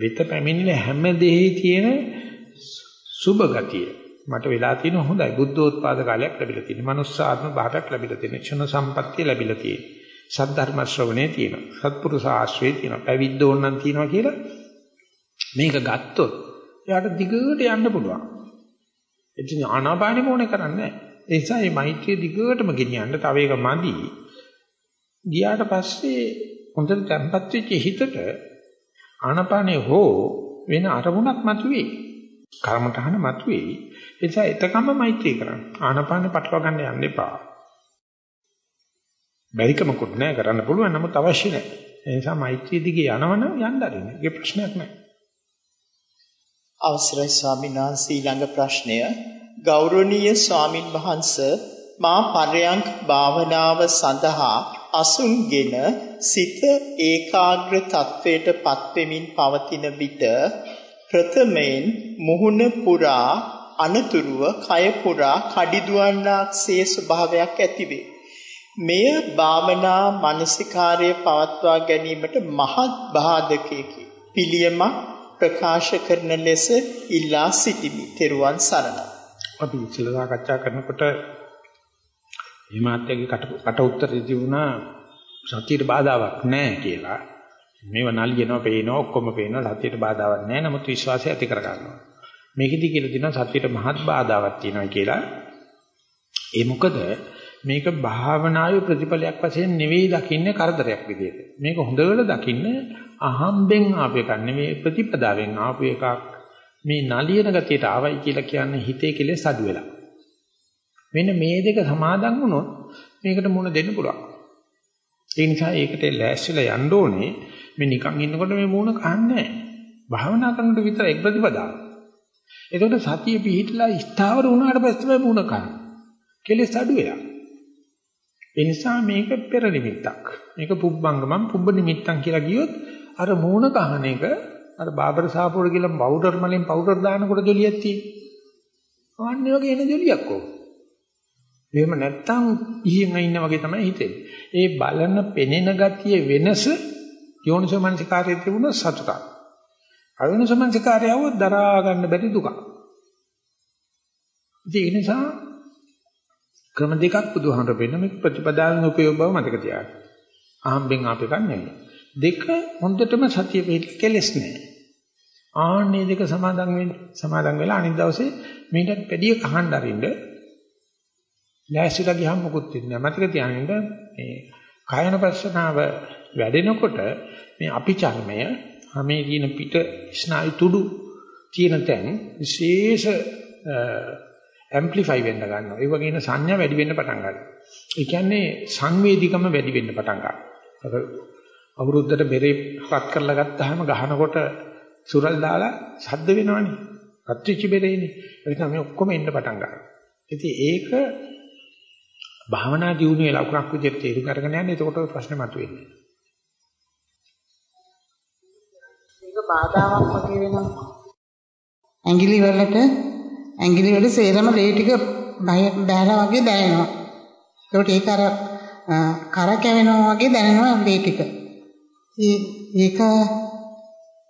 වෙත පැමිණෙන හැම දෙෙහි තියෙන සුබ ගතිය. මට වෙලා තියෙන හොඳයි. බුද්ධෝත්පාද කාලයක් ලැබිලා තියෙන. මනුස්සාත්ම භාවයක් ලැබිලා තියෙන. ක්ෂණ සම්පත්තිය ලැබිලා තියෙන. සද්ධර්ම ශ්‍රවණේ තියෙන සත්පුරුෂ ආශ්‍රේ තියෙන පැවිද්ද ඕනනම් තියෙනවා කියලා මේක ගත්තොත් එයාට දිගට යන්න පුළුවන්. එතින් ආනාපානෙ මොනේ කරන්නේ ඒ නිසා මේ මෛත්‍රිය දිගටම ගෙනියන්න තව එක මදි. ගියාට පස්සේ හොඳට තැම්පත් වෙච්ච හිතට ආනාපානෙ හෝ වෙන අරමුණක් මතුවේ. කර්මතහන මතුවේ. ඒ නිසා එතකම මෛත්‍රී කරන්න. ආනාපානෙ පටව ගන්න යන්න එපා. බැරිකමකුත් නෑ කරන්න පුළුවන්. නමුත් අවශ්‍ය නෑ. ඒ නිසා මෛත්‍රී දිගේ යනවනම් යන්න අරින්න. ඒක ප්‍රශ්නයක් නෑ. අවසරයි ස්වාමීන් වහන්සේ ඊළඟ ප්‍රශ්නය. ගෞරවනීය ස්වාමින් වහන්ස මා පරයන්ක් භාවනාව සඳහා අසුන්ගෙන සිත ඒකාග්‍ර තත්වයට පත්වෙමින් පවතින විට ප්‍රථමයෙන් මුහුණ පුරා අනතුරුව කය පුරා කඩිදුවන්නාක්සේ ස්වභාවයක් ඇතිවේ. මෙය භාවනා මානසිකාර්යය පවත්වා ගැනීමට මහත් බාධකයකි. පිළියමක් ප්‍රකාශ කරන ලෙස ඉල්ලා සිටිමි. තෙරුවන් සරණයි. අපි ඉස්සෙල්ලා සාකච්ඡා කරනකොට මේ මාත්‍යගේ කට කට උත්තරේ තිබුණා සතියට බාධාවක් නැහැ කියලා. මේව නලියනවා, පේනවා, ඔක්කොම පේනවා සතියට බාධාවක් නැහැ. නමුත් විශ්වාසය ඇති කර ගන්නවා. මේකෙදි කියලා දිනවා සතියට මහත් බාධාවක් තියෙනවා කියලා. ඒ මොකද මේක භාවනාවේ ප්‍රතිඵලයක් වශයෙන් නෙවෙයි දකින්නේ කරදරයක් විදියට. මේක හොඳට දකින්නේ අහම්බෙන් ආපු එකක් නෙවෙයි ප්‍රතිපදාවෙන් ආපු එකක්. මේ නලියන ගතියට ආවයි කියලා කියන්නේ හිතේ කෙලෙස් අඩු වෙලා. මෙන්න මේ දෙක සමාදන් වුණොත් මේකට මුණ දෙන්න පුළුවන්. ඒ නිසා ඒකට ලෑස්තිලා යන්න ඕනේ. මේ නිකන් ඉන්නකොට මේ මූණ කහන්නේ නැහැ. භාවනා කරනකොට විතර එක් ප්‍රතිපදාව. එතකොට සතිය පිහිටලා ස්ථාවර වුණාට පස්සේ තමයි මූණ කන්නේ. කෙලෙස් අඩු වෙලා. ඒ නිසා මේක පෙර නිමිත්තක්. මේක පුබ්බංගමම් පුබ්බ නිමිත්තන් කියලා කියොත් අර මූණ කහන එක අර බාබර් සාපුර කියලා පවුඩර් මලින් පවුඩර් දානකොට ජොලියක් තියෙනවා. අන්නේ වගේ එන ජොලියක් ඕක. එහෙම නැත්තම් ඉහින් ඉන්න වගේ තමයි හිතෙන්නේ. ඒ බලන පෙනෙන ගතිය වෙනස යෝනිසෝ මනසිකාරයේ තිබුණ සතුටක්. අයෝනිසෝ මනසිකාරයව දරා ගන්න බැරි දුකක්. ඒ නිසා ක්‍රම දෙකක් බුදුහාමර වෙන්න මේක ප්‍රතිපදාවෙන් උපයෝග බව මතක තියාගන්න. අහම්බෙන් ආපෙක නෙවෙයි. දෙක හොඳටම සතිය පිට කෙලස් නෑ. ආන්නේ දෙක සමාදන් වෙන්න සමාදන් වෙලා අනිත් දවසේ මීටත් පැඩිය කහන්න අරින්න ලෑස්තිලා ගියාම මොකුත් වෙන්නේ නැහැ. මතක තියාගන්න මේ කායන ප්‍රශ්නාව වැඩෙනකොට මේ අපි චර්මය මේ කියන පිට ස්නායු තුඩු තියෙන තැන් විශේෂ ඇම්ප්ලිෆයි වෙන්න ගන්නවා. ඒ වගේන සංඥා වැඩි වෙන්න පටන් ගන්නවා. ඒ කියන්නේ සංවේදීකම වැඩි වෙන්න පටන් ගන්නවා. අවුරුද්දට බෙරේ රත් කරලා ගත්තාම ගහනකොට සුරල් දාලා ශබ්ද වෙනවනේ. රත්විච්ච බෙරේනේ. ඒක තමයි ඔක්කොම එන්න පටන් ගන්නවා. ඉතින් ඒක භාවනා දියුණුවේ ලකුණක් විදිහට තේරුම් අරගෙන යන්නේ එතකොට ප්‍රශ්නේ මතුවෙන්නේ. ඒක බාධාවක් වගේ වෙනවා. ඇඟිලි වලට ඇඟිලි වල සේරම ලේ ටික බහැලා වගේ දැනෙනවා. ඒකට ඒක අර කර කැවෙනවා වගේ දැනෙනවා ලේ ටික. ඒක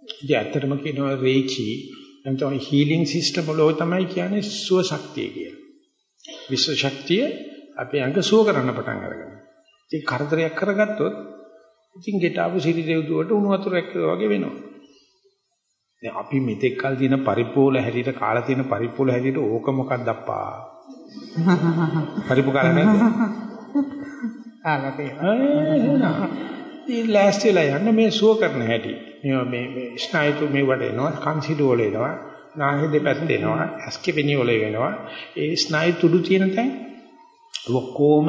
ඉතින් ඇත්තටම කියනවා රේකි නැත්නම් හීලින් සිස්ටම් වල ඔය තමයි කියන්නේ සුව ශක්තිය කියලා. විශ්ව ශක්තිය අපේ අංග සුව කරන්න පටන් අරගන්න. ඉතින් කරදරයක් කරගත්තොත් ඉතින් ගෙට ආපු සිරි දෙව්දුවට උණු වතුරක් වගේ වෙනවා. දැන් අපි මෙතෙක් කල් තියෙන පරිපෝල හැටියට කාලා තියෙන පරිපෝල හැටියට ඕක මොකක්ද අප්පා? පරිපු කාලා නේද? කාලා තියෙනවා. ඒ ලෑස්තිලා යන්න මේ සුව කරන හැටි. මේ මේ මේ ස්නායුතු මේ වල එනවා, කන්සිඩු වල එනවා, නාහි දෙපැත්ත එනවා, ඇස්කෙපෙනි වල වෙනවා. ඒ ස්නායු තුඩු තියෙන තැන් ඔක්කොම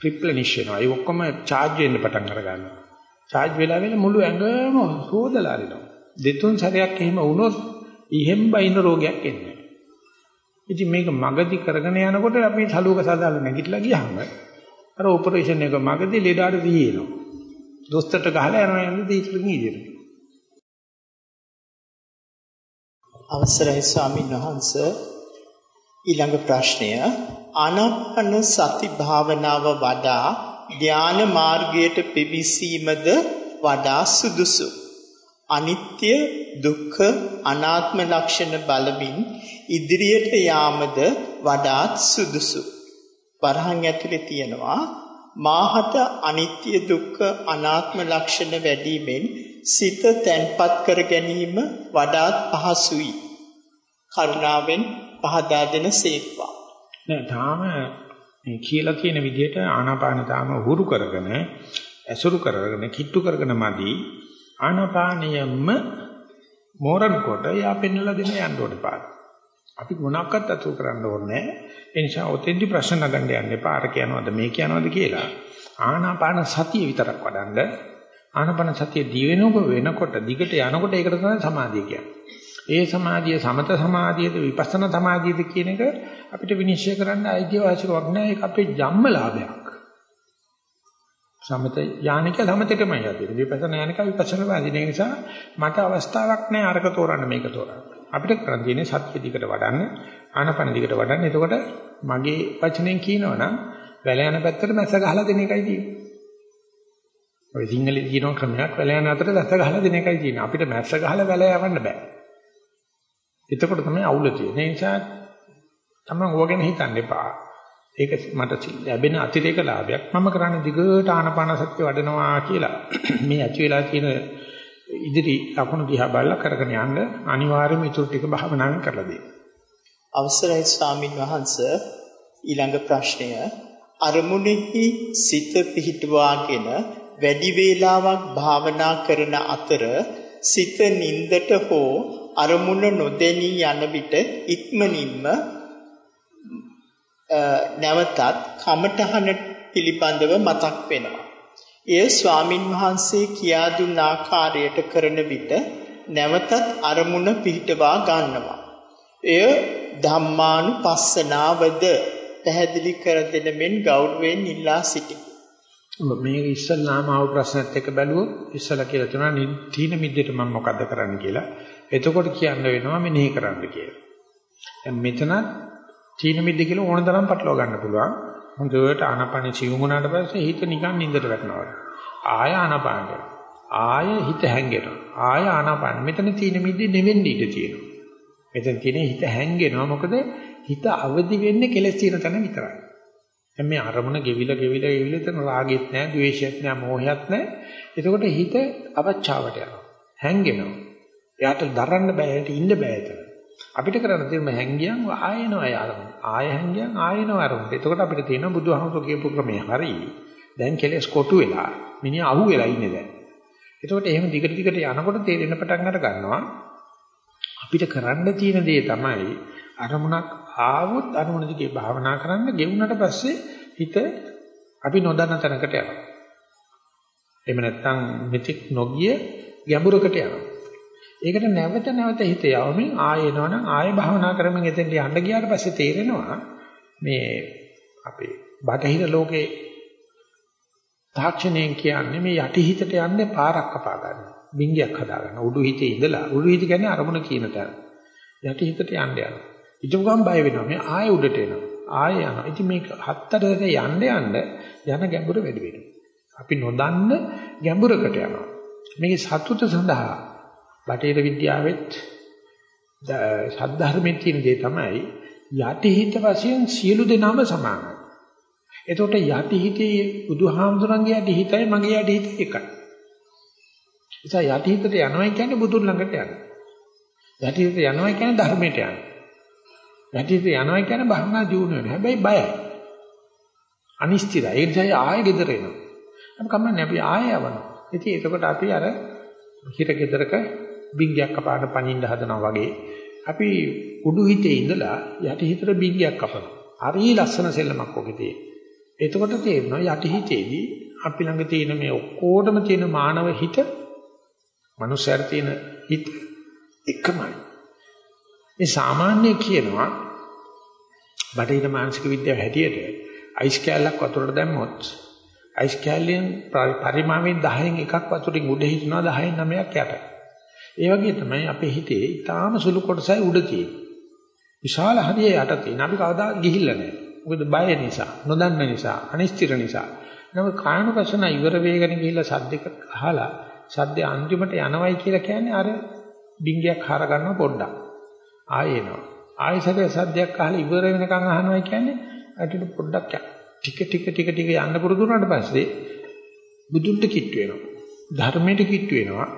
රිප්ලෙනිෂ් වෙනවා. ඒ ඔක්කොම charge වෙන්න පටන් අර ගන්නවා. charge වෙලා වෙන මුළු ඇඟම හොදලා අරිනවා. දෙතුන් සැරයක් එහෙම වුණොත් ඉහෙම් බයින රෝගයක් එන්නේ. ඉතින් මේක මගදි කරගෙන යනකොට අපි සලුවක සදාලා නැගිටලා ගියාම අර ඔපරේෂන් එක මගදී ලෙඩාට දීනවා. දොස්තරට ගහලා යනවා යන්නේ දීතුලින් ඉදිරියට. අවසරයි ස්වාමීන් වහන්ස ඊළඟ ප්‍රශ්නය ආනාපාන සති භාවනාව වඩා ධාන මාර්ගයට පිවිසීමද වඩා සුදුසු අනිත්‍ය දුක්ඛ අනාත්ම ලක්ෂණ බලමින් ඉදිරියට යාමද වඩාත් සුදුසු වරහන් ඇතුලේ තියෙනවා මාහත අනිත්‍ය දුක්ඛ අනාත්ම ලක්ෂණ වැඩිමෙන් සිත තැන්පත් කර ගැනීම වඩාත් පහසුයි. කරුණාවෙන් පහදා දෙන සේක්වා. නෑ තාම මේ කියලා කියන විදිහට ආනාපාන තාම හුරු කරගෙන ඇසුරු කරගෙන කිට්ටු කරගෙන මදි ආනාපානියම්ම මෝරන් කොට යා පෙන්නලා දෙන්න යන්න ඕනේ පාර. අපි මොනක්වත් අතුරු කරන්න ඕනේ ඒ නිසා ඔතෙන්දි ප්‍රශ්න නගන්න යන්න එපා. අර කියනවාද මේ කියනවාද කියලා. ආනාපාන සතිය විතරක් වඩන්න. ආනාපාන සතිය දිවෙනක වෙනකොට දිගට යනකොට ඒකට තමයි සමාධිය කියන්නේ. ඒ සමාධිය සමත සමාධියද විපස්සනා සමාධියද කියන එක අපිට විනිශ්චය කරන්න අයිතිවාසිකමක් නැහැ. ඒක අපේ ජම්මලාභයක් සමත යානික සමතේටමයි යන්නේ විපස්සනා යානික විපස්සනා වාදින නිසා මට අවස්ථාවක් නැහැ අරක තෝරන්න මේක තෝරන්න අපිට කරන්න තියෙන්නේ සත්‍ය දිකට වඩන්න ආනපන දිකට වඩන්න. එතකොට මගේ වචනෙන් කියනවනම් වැල යන පැත්තට මැස්ස ගහලා දෙන එකයි තියෙන්නේ. ඔය සිංහලේ කියන ක්‍රමයක් වැල යන අතට මැස්ස ගහලා දෙන එකයි තියෙන්නේ. අපිට මැස්ස ගහලා වැල යවන්න බෑ. එතකොට තමයි අවුල තියෙන්නේ. ඒ නිසා තමන් ඕගෙන හිතන්න එපා. ඒක මට ලැබෙන අතිරේක ලාභයක්. මම කරන්නේ දිගට ආනපන සත්‍ය වඩනවා කියලා. මේ ඇති වෙලා තියෙන ඉදිරි ලකුණු දිහා බලලා කරගෙන යන්න අනිවාර්යයෙන්ම ඊටු ටික භාවනාවෙන් කරලා දෙන්න. අවසරයි ස්වාමින් වහන්ස ඊළඟ ප්‍රශ්නය අරමුණෙහි සිත පිහිටුවාගෙන වැඩි වේලාවක් භාවනා කරන අතර සිත නින්දට හෝ අරමුණ නොදෙනී යන විට ඉක්මනින්ම නැවතත් කමඨහන පිළිබඳව මතක් වෙනවා එය ස්වාමින් වහන්සේ කියා දුන් ආකාරයට කරන විට නැවතත් අරමුණ පිහිටවා ගන්නවා. එය ධම්මානුපස්සනාවද පැහැදිලි කර දෙන මෙන් ගෞරවයෙන් ඉල්ලා සිටිමි. මේක ඉස්සල්ලාම ආව ප්‍රශ්නත් එක්ක බැලුවොත් ඉස්සලා කියලා තුනා තීන මිද්දේට මම මොකද්ද කරන්න කියලා. එතකොට කියන්න වෙනවා මෙනෙහි කරන්න කියලා. දැන් මෙතන තීන මිද්ද කියලා ඕන තරම් පටලවා ගන්න පුළුවන්. හොඳට ආනාපානෙ සිවුම් වුණාට පස්සේ හිත නිකන් නින්දට වැටෙනවා. ආය ආනාපානට. ආය හිත හැංගෙනවා. ආය ආනාපාන. මෙතන තියෙන මිද්දේ නෙවෙන්න ඉඩ තියෙනවා. මෙතන තියෙන හිත හැංගෙනවා. මොකද හිත අවදි වෙන්නේ කෙලස් තියෙන තැන විතරයි. දැන් මේ අරමුණ ගෙවිලා ගෙවිලා ගෙවිලා තන රාගෙත් නැහැ, ද්වේෂයත් නැහැ, මෝහයත් නැහැ. එතකොට හිත අවචාවට යනවා. හැංගෙනවා. එයාට දරන්න බෑ, එයාට ඉන්න බෑ එතන. අපිට කරන්න තියෙන හැංගියන් ආයෙනවා යාළුවෝ. ආයෙ හැංගියන් ආයෙනවා අරමුණට. එතකොට අපිට තියෙන බුදුහාමුදුරු කියපු ක්‍රමය හරි. දැන් කෙලස් කොටු වෙලා මිනිහා අහු වෙලා ඉන්නේ දැන්. එතකොට එහෙම දිගට දිගට යනකොට තේරෙන පටන් අර ගන්නවා. අපිට කරන්න තියෙන දේ තමයි අරමුණක් ආවොත් අරමුණ දිගේ භාවනා කරන්න ගෙවුනට පස්සේ හිත අපි නොදන්න තැනකට යනවා. එහෙම නැත්නම් මෙතික් නොගිය ගැඹුරකට යනවා. ඒකට නැවත නැවත හිත යවමින් ආයෙ එනවනම් ආයෙ භාවනා කරමින් එතෙන්ට යන්න ගියාට පස්සේ තේරෙනවා මේ අපේ බටහිර ලෝකේ තාක්ෂණයෙන් කියන්නේ මේ යටි හිතට යන්නේ පාරක් කපා ගන්න. බින්ගයක් හදා ගන්න. උඩු හිතේ ඉඳලා උඩු හිත කියන්නේ අරමුණ කියන තැන. යටි හිතට යන්න යනවා. ඉතින් බය වෙනවා. මේ ආයෙ උඩට එනවා. ආයෙ යනවා. ඉතින් මේක හතරට යන්න යන්න යන ගැඹුර වැඩි වෙනවා. අපි නොදන්න ගැඹුරකට යනවා. මේකේ සතුට සඳහා බටේර විද්‍යාවෙත් සද්ධර්මයේ තියෙන දේ තමයි යටිහිත වශයෙන් සියලු දෙනාම සමානයි. එතකොට යටිහිතේ බුදුහාමුදුරන්ගේ යටිහිතයි මගේ යටිහිත එකයි. නිසා යටිහිතට යනවා කියන්නේ බුදුන් ළඟට යනවා. යටිහිත යනවා කියන්නේ ධර්මයට යනවා. යටිහිත යනවා කියන්නේ භවනා දියුණු වෙනවා. හැබැයි බයයි. අනිශ්චිතයි. ඒ නිසා ආයෙ ගෙදර එනවා. අපි කමන්නේ අපි ආයෙ යවනවා. ඉතින් එතකොට අපි අර හිත ගෙදරක බින්ගයක් කපාන පනින්න හදනවා වගේ අපි උඩු හිතේ ඉඳලා යටි හිතට බින්ගයක් කපනවා. හරි ලස්සන සෙල්ලමක් ඔකේ තියෙන. එතකොට තේරෙනවා යටි හිතේදී අපි ළඟ තියෙන මේ ඔක්කොටම තියෙන මානව හිත මනුස්සයර තියෙන හිත එකමයි. මේ සාමාන්‍ය කියනවා බටහිර මානසික විද්‍යාව හැටියට අයිස් කැලක් වතුරට දැම්මොත් අයිස් කැලෙන් පරිමාවෙන් 10න් එකක් වතුරින් උඩ හිටිනවා 10න් 9ක් යට. ඒ වගේ තමයි අපේ හිතේ ඊටාම සුළු කොටසයි උඩ තියෙන්නේ. විශාල හරිය යට තියෙන. අපි කවදාවත් ගිහිල්ලා නැහැ. මොකද බය නිසා, නොදන්න නිසා, අනිශ්චිත නිසා. නමුත් කායනුපසන ඉවර වේගන ගිහිල්ලා සද්දක අහලා සද්දේ අන්තිමට යනවයි කියලා කියන්නේ අර ඩිංගියක් හර ගන්න පොඩ්ඩක්. ආයෙ එනවා. ආයෙසරේ සද්දයක් අහලා ඉවර වෙනකන් අහනවයි කියන්නේ අටිට පොඩ්ඩක් ටික ටික ටික ටික යන්න පුරුදු වුණාට පස්සේ බුදුන්ට කිට්ටු වෙනවා. ධර්මයට කිට්ටු වෙනවා.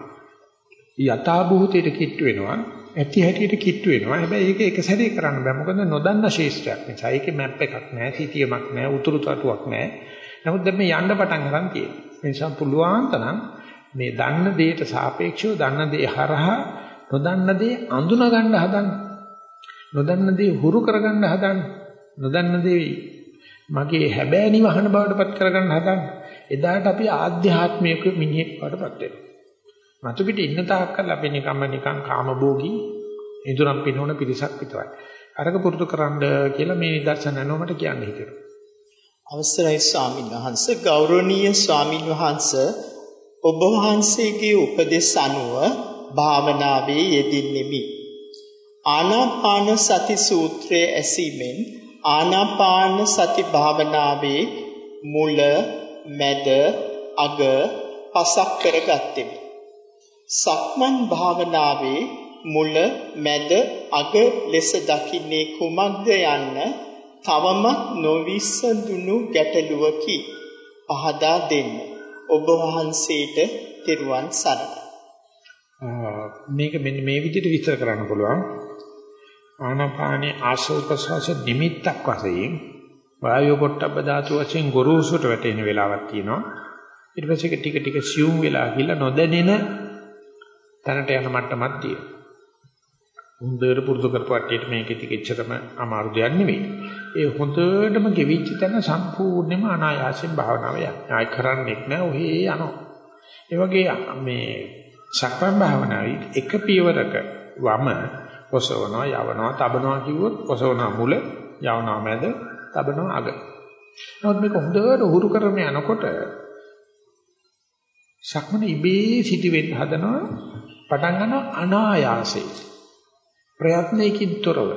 යථා භූතයට කිට්ටු වෙනවා. ඇති හැටියට කිට්ටු වෙනවා. හැබැයි ඒක එක සැරේ කරන්න බෑ. මොකද නොදන්න ශේෂ්ත්‍රයක් නිසා. ඒකේ මැප් එකක් නැහැ, සිටියමක් නැහැ, උතුරු තටුවක් නැහැ. නමුත් දැන් මේ යන්න පටන් ගන්න තියෙනවා. ඒ නිසා පුළුවන් තරම් මේ දන්න දෙයට සාපේක්ෂව දන්න දේ හරහා නොදන්න දේ අඳුන ගන්න හදන්න. නොදන්න දේ හුරු කරගන්න හදන්න. නොදන්න දේ මගේ හැබෑ නිවහන බවට පත් කරගන්න හදන්න. එදාට අපි ආධ්‍යාත්මික මිනිහෙක් බවට පත් වෙනවා. මතු පිට ඉන්න තාක්කල් අපි නිකම්ම නිකං කාමභෝගී ඉදurang පිනවන පිරිසක් විතරයි. අරක පුරුදු කරන්න කියලා මේ නිදර්ශන නෝමට කියන්න හිතෙනවා. අවසරයි ස්වාමීන් වහන්ස ගෞරවනීය ස්වාමීන් වහන්ස ඔබ වහන්සේගේ උපදෙස් අනුව භාවනාවේ යෙදින්නෙමි. ආනාපාන සති සූත්‍රයේ ඇසීමෙන් ආනාපාන සති භාවනාවේ මුල මැද අග පසක් කරගත්තෙමි. සක්මන් භාවනාවේ මුල මැද අග ලෙස දකින්නේ කුමක්ද යන්න තවමත් නොවිසඳුණු ගැටලුවකි. පහදා දෙන්න. ඔබ වහන්සේට තෙරුවන් සරණයි. මේක මෙන්න මේ විදිහට විස්තර කරන්න පුළුවන්. ආනාපානේ ආසෝපසස නිමිත්තක් වශයෙන් වායෝ පොට්ටබ්බ ධාතු වශයෙන් ගොරෝසුට වැටෙන වෙලාවක් තියෙනවා. ඊට පස්සේ ඒක ටික ටික සියුම් වෙලා ගිහලා නොදැනෙන තැනට යන මට්ටමක් තියෙනවා. හොඳට පුරුදු කරපුවාට මේක ඉතිකෙච්චරම අමාරු දෙයක් නෙවෙයි. ඒ හොඳටම ගෙවිච්ච තැන සම්පූර්ණයෙන්ම අනායාසයෙන් භාවනාව යනවා. ආයි කරන්නෙක් නෑ ඔහේ යනවා. ඒ වගේ මේ සක්මන් භාවනාවේ එක පියවරක වම ඔසවනවා යවනවා තබනවා කිව්වොත් ඔසවනවා මුල යවනවා මැද තබනවා අග. නමුත් මේක හොඳට උහුරු කරගෙන යනකොට සක්මන ඉබේ සිටි වෙන්න හදනවා පටන් ගන්නවා අනායාසයෙන් ප්‍රයත්නයකින් තොරව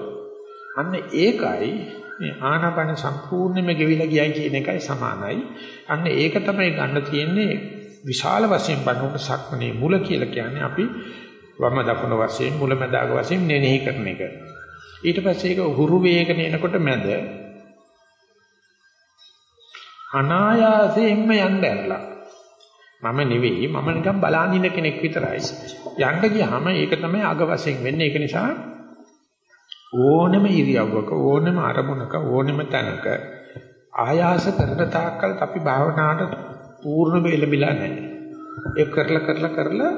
අන්න ඒකයි මේ ආනාපාන සම්පූර්ණයෙන්ම ගෙවිලා ගියයි කියන එකයි සමානයි අන්න ඒක තමයි ගන්න තියෙන්නේ විශාල වශයෙන් බලනකොට සක්මනේ මුල කියලා කියන්නේ අපි වම දකුණ වශයෙන් මුලැමැදාග වශයෙන් නෙනෙහි කරන එක. ඊට පස්සේ ඒක හුරු වේගන එනකොට මැද අනායාසයෙන්ම යන්න ඇරලා. මම නෙවෙයි මම නිකන් බලාගෙන ඉන්න කෙනෙක් විතරයි. යන්න ගියාම ඒක තමයි අග වශයෙන් වෙන්නේ. ඒක නිසා ඕනෙම ඉරියව්වක ඕනෙම අරමුණක ඕනෙම තැනක ආයාස කරන තාක්කල් අපි භාවනාවට පූර්ණ වෙලබිලා නැහැ. ඒක කරලා කරලා කරලා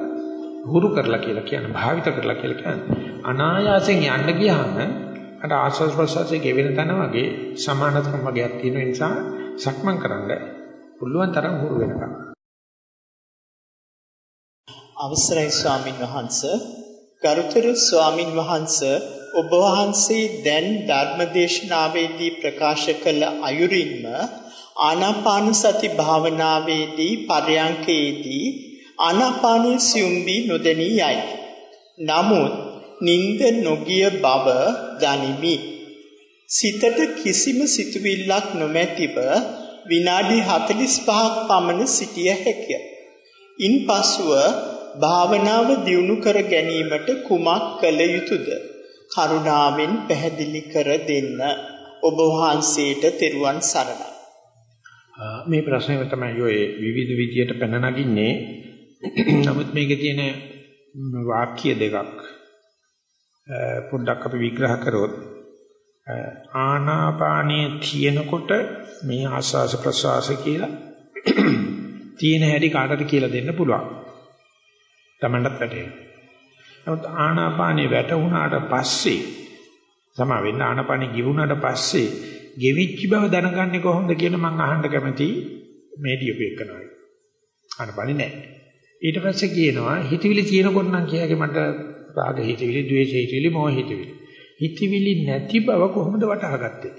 හුරු කරලා කියලා කියන්නේ භාවිත කරලා කියලා කියන්නේ අනායාසයෙන් යන්න ගියාම අර ආස්වාද ප්‍රසවාසයේ ගෙවෙන තැන වගේ සමානතරම් වගේක් තියෙන නිසා සක්මන් කරන්න පුළුවන් තරම් හුරු වෙනකම් අවසරයි ස්වාමින් වහන්ස ගරුතර ස්වාමින් වහන්ස ඔබ වහන්සේ දැන් ධර්මදේශනාවේදී ප්‍රකාශ කළ අයුරින්ම ආනාපාන සති භාවනාවේදී පරයන්කේදී ආනාපානයේ සියුම් වී නොදැනී යයි. නමුත් නිින්ද නොගිය බව දනිමි. සිතට කිසිම සිතුවිල්ලක් නොමැතිව විනාඩි 45ක් පමණ සිටිය හැකිය. ඉන්පසුව භාවනාව දියුණු කර ගැනීමට කුමක් කළ යුතුද? කරුණාවෙන් පැහැදිලි කර දෙන්න. ඔබ වහන්සේට තෙරුවන් සරණයි. මේ ප්‍රශ්නේ තමයි ඔය විවිධ විදියට පැන නගින්නේ. නමුත් මේකේ තියෙන වාක්‍ය දෙකක් පොඩ්ඩක් අපි විග්‍රහ කරොත් ආනාපානයේ තියෙනකොට මේ ආස්වාස ප්‍රසවාස කියලා තියෙන හැටි කාටද කියලා දෙන්න පුළුවන්. Tamanටත් වැටෙනවා. නමුත් ආනාපානේ වැටුණාට පස්සේ සම වෙන්න ආනාපානේ ගිවුණාට පස්සේ ගෙවිච්ච බව දැනගන්නේ කොහොමද කියලා මම අහන්න කැමතියි මේ දීපු එකනයි. ආනාපානේ නැහැ. ඊට පස්සේ කියනවා හිතවිලි තියෙනකොට නම් කියගේ මට රාග හිතවිලි, ද්වේෂ හිතවිලි, මෝහ හිතවිලි. හිතවිලි නැති බව කොහොමද වටහාගත්තේ?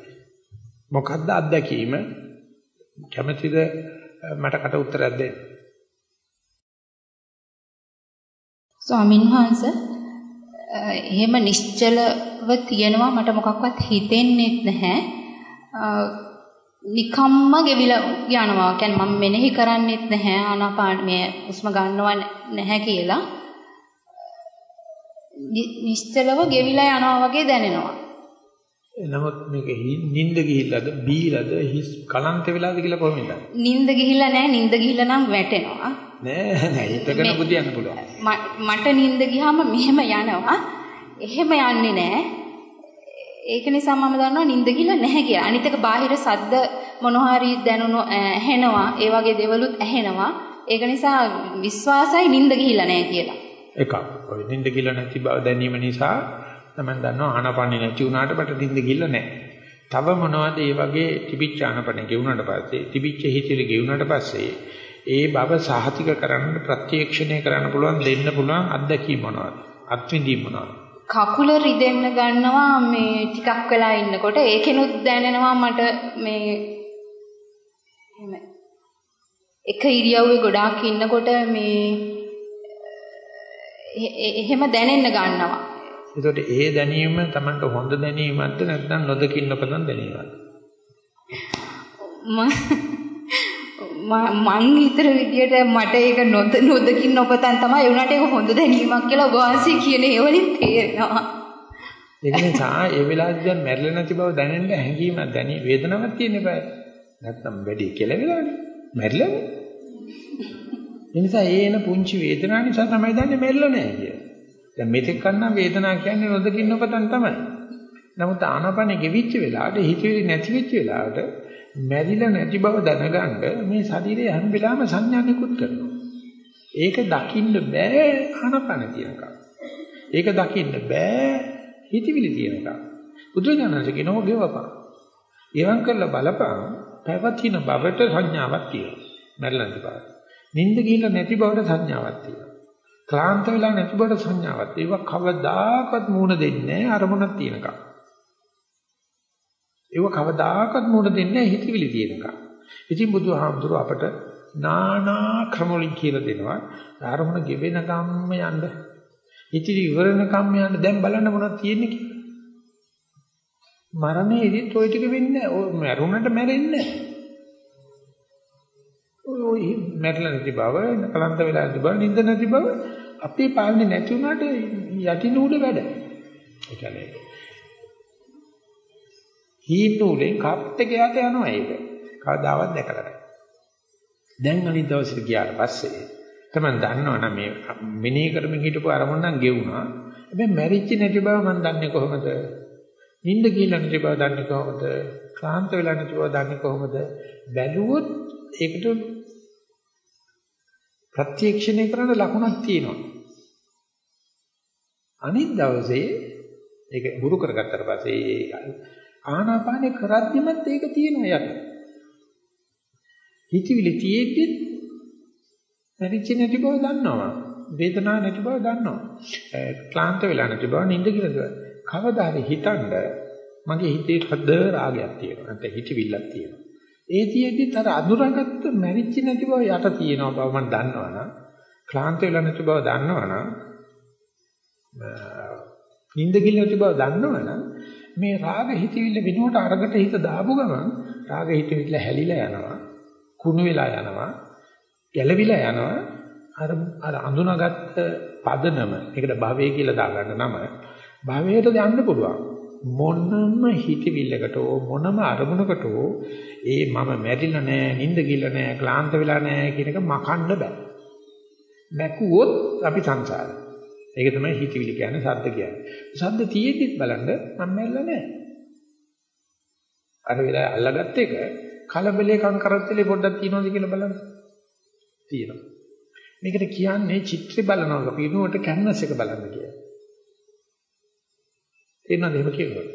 මොකද්ද අත්දැකීම? කැමැතිද මට කට උත්තරයක් දෙන්න? ස්වාමින් වහන්සේ එහෙම නිශ්චලව තියෙනවා මට මොකක්වත් හිතෙන්නේ නැහැ. නිකම්ම ගෙවිලා යනවා. කියන්නේ මම මෙනෙහි කරන්නේත් නැහැ ආනාපාන මේ උස්ම ගන්නව නැහැ කියලා. නිශ්චලව ගෙවිලා යනවා වගේ දැනෙනවා. නමුත් මේක නිින්ද ගිහිල්ලාද බීලාද හිස් කලන්ත වෙලාද කියලා කොහොමද? නිින්ද ගිහිල්ලා නැහැ නිින්ද ගිහිල්ලා නම් වැටෙනවා. නෑ නෑ හිතගෙන බුදියන්න පුළුවන්. මට නිින්ද ගියාම මෙහෙම යනවා. එහෙම යන්නේ නෑ. ඒක නිසා මම දන්නවා නිින්ද ගිහිල්ලා නැහැ කියලා. අනිත් එක බාහිර සද්ද මොනවාරි දැනුණු ඇහෙනවා. ඒ වගේ දේවලුත් ඇහෙනවා. ඒක නිසා විශ්වාසයි නිින්ද ගිහිල්ලා නැහැ කියලා. එකක්. ඔය නිින්ද ගිහිල්ලා නැති බව දැනීම නිසා තමයි දන්නවා ආනාපානෙ නැති වුණාට මට නිින්ද ගිහිල්ලා නැහැ. තව මොනවද මේ වගේ තිබිච්ච ආනාපානෙ ගෙවුනට පස්සේ තිබිච්ච හිතිලි ගෙවුනට පස්සේ ඒ බව සාහතික කරන්න ප්‍රත්‍යක්ෂණය කරන්න පුළුවන් දෙන්න පුළුවන් අත්දැකීම් මොනවද? අත්විඳීම් මොනවද? කකුල රිදෙන්න ගන්නවා මේ ටිකක් වෙලා ඉන්නකොට ඒකෙනුත් දැනෙනවා මට මේ එහෙම එක ඉරියව්වේ ගොඩාක් ඉන්නකොට මේ එහෙම දැනෙන්න ගන්නවා. එතකොට ඒ දැනීම Tamanට හොඳ දැනීමක්ද නැත්නම් නොදකින්න පදන් දැනීමක්ද? මං හිතර විදියට මට ඒක නොද නොදකින් නොපතන් තමයි ඒ උනාට ඒක හොඳ දැනීමක් කියලා ඔබ වහන්සේ කියන ඒ වලින් තේරෙනවා. ඒක නිසා ඒ වෙලාවදී දැන් මැරෙලා නැති බව දැනෙන්න හැඟීමක් දැනි වේදනාවක් තියෙන්න බෑ. නැත්තම් වැඩි කියලා වෙලානේ. මැරිලානේ. ඒ නිසා ඒ එන පුංචි වේදනාව නිසා තමයි දන්නේ මැරිලා නැහැ කිය. දැන් මෙතෙක් කන්නම් වේදනාව කියන්නේ නොදකින් නොපතන් තමයි. නමුත් ආනපනෙ ගෙවිච්ච වෙලාවට හිතවිලි නැති වෙච්ච වෙලාවට මැරිලා නැති බව දැනගන්න මේ ශරීරය හැම වෙලාවෙම සංඥා නිකුත් කරනවා. ඒක දකින්න බෑ ආනපන කියනකම්. ඒක දකින්න බෑ හිතවිලි කියනකම්. බුදුජානක කියනවා ගෙවපන්. එවන් කරලා බලපන් පැවතින බවට සංඥාවක් තියෙනවා. මැරිලා නැති බව. නිින්ද ගිහිල්ලා නැති බවට සංඥාවක් තියෙනවා. ක්ලාන්ත වෙලා නැති බවට සංඥාවක්. ඒවා කවදාකවත් මූණ දෙන්නේ නැහැ අරමුණක් තියෙනකම්. ඒව කවදාකවත් මුණ දෙන්නේ හිතවිලි තියෙනකම්. ඉතින් බුදුහාමුදුරුව අපට නානා ක්‍රමවලින් කියලා දෙනවා. ආරමුණ ගෙවෙන කම්ම යන්න. ඉතිරි ඉවරන කම්ම යන්න දැන් බලන්න මොනවද තියෙන්නේ කියලා. මරණයේදීත් ওই ටික වෙන්නේ නැහැ. ඔය මරුණට මැරෙන්නේ නැහැ. ඔය මැරෙලා නැති බව, කලන්ත වෙලා නැති බව, නිින්ද නැති බව අපේ පාලනේ නැති වුණාට යටින උඩ වැඩ. ඒ කියන්නේ හීන් නූලෙන් කප් එක යට යනවා ඒක. කවදාවත් දැකලා නැහැ. දැන් අනිත් දවසට ගියාට පස්සේ තමයි දන්නවනම් මේ මිනී කරමින් හිටපු අරමුණ නම් ගෙවුනා. හැබැයි මැරිච්ච නැති බව මම දන්නේ කොහොමද? නිින්ද කියලා නැති බව දන්නේ කොහොමද? ක්ලාන්ත වෙලා නැති බව දන්නේ කොහොමද? බැලුවොත් ඒකට ප්‍රත්‍යක්ෂණය කරන ලකුණක් තියෙනවා. අනිත් දවසේ ඒක ගුරු කරගත්තට පස්සේ ආනාපානේ කරද්දිමත් ඒක තියෙනවා යට. හිතවිලි තියෙද්දි නැතිච නැති බව දන්නවා. වේදනාවක් නැති බව දන්නවා. ක්ලාන්ත වෙලා නැති බව නිින්ද කියලා කවදා හරි හිතනද මගේ හිතේ හද රාගයක් තියෙනවා. නැත්නම් හිතවිල්ලක් තියෙනවා. ඒ තියෙද්දි අර අඳුරගත්ත මැරිච්ච නැති බව යට තියෙනවා බව මම දන්නවනම් ක්ලාන්ත වෙලා නැති බව දන්නවනම් නිින්ද කියලා නැති බව දන්නවනම් මේ රාග හිතවිල්ල වෙනුවට අරකට හිත දාපු ගමන් රාග හිතවිල්ල හැලිලා යනවා කුණු වෙලා යනවා ගැලවිලා යනවා. අර අර අඳුනාගත්ත පදනම ඒකට භවය කියලා දාගන්න නම භවයට යන්න පුළුවන්. මොනම හිතවිල්ලකට මොනම අරමුණකට ඒ මම මැරිලා නෑ නිින්ද ගිල්ල නෑ ක්ලාන්ත වෙලා නෑ කියන එක මකන්න බෑ. මැකුවොත් අපි සංසාරේ. ඒක තමයි හිතවිලි කියන්නේ සද්ද කියන්නේ සද්ද තියෙද්දිත් බලන්න මම මැරිලා නෑ අර වෙලාව අල්ලගත්ත එක කලබලේ කංකරත්තලේ පොඩ්ඩක් තියනවාද කියලා බලන්න තියෙනවා මේකට කියන්නේ චිත්‍රය බලනවා පිටුවට කැන්වස් එක බලන්න කියලා. තේරෙනවද එහෙම කියනකොට?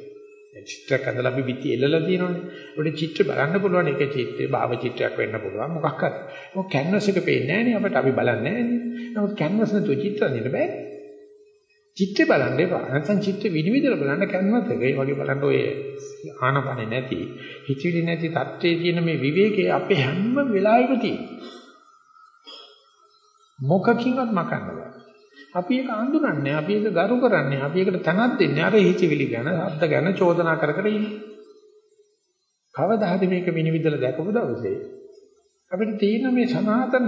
චිත්‍රයක් අදලා අපි පිටි එල්ලලා තියෙනවනේ. ඒකට චිත්‍ර බලන්න පුළුවන් එක චිත්‍රේ භාව චිත්‍රයක් වෙන්න පුළුවන් මොකක් හරි. මොක කැන්වස් එක පේන්නේ නැහැ නේ අපිට අපි බලන්නේ නැහැ නේ. නමුත් කැන්වස් නැතුව චිත්‍ර අඳින්න බෑ. චිත්‍රය බලන්න එපා. නැත්නම් චිත්‍ර විනිවිදලා බලන්න කැන්වස් එක. ඒ වගේ බලන්න ඔය ආනපනේ නැති, හිතවිලි නැති தත්ත්වයේ තියෙන මේ විවේකයේ අපේ හැම වෙලාවෙම තියෙනවා. මොකකින්වත් මකන්න බෑ. අපි ඒක අඳුරන්නේ, අපි ඒක ගරු කරන්නේ, අපි ඒකට තනක් දෙන්නේ අර හිතවිලි ගැන, ශබ්ද ගැන චෝදනා කර කර ඉන්නේ. කවදා හරි මේක විනිවිදලා දැකපු දවසේ අපිට තියෙන මේ සනාතන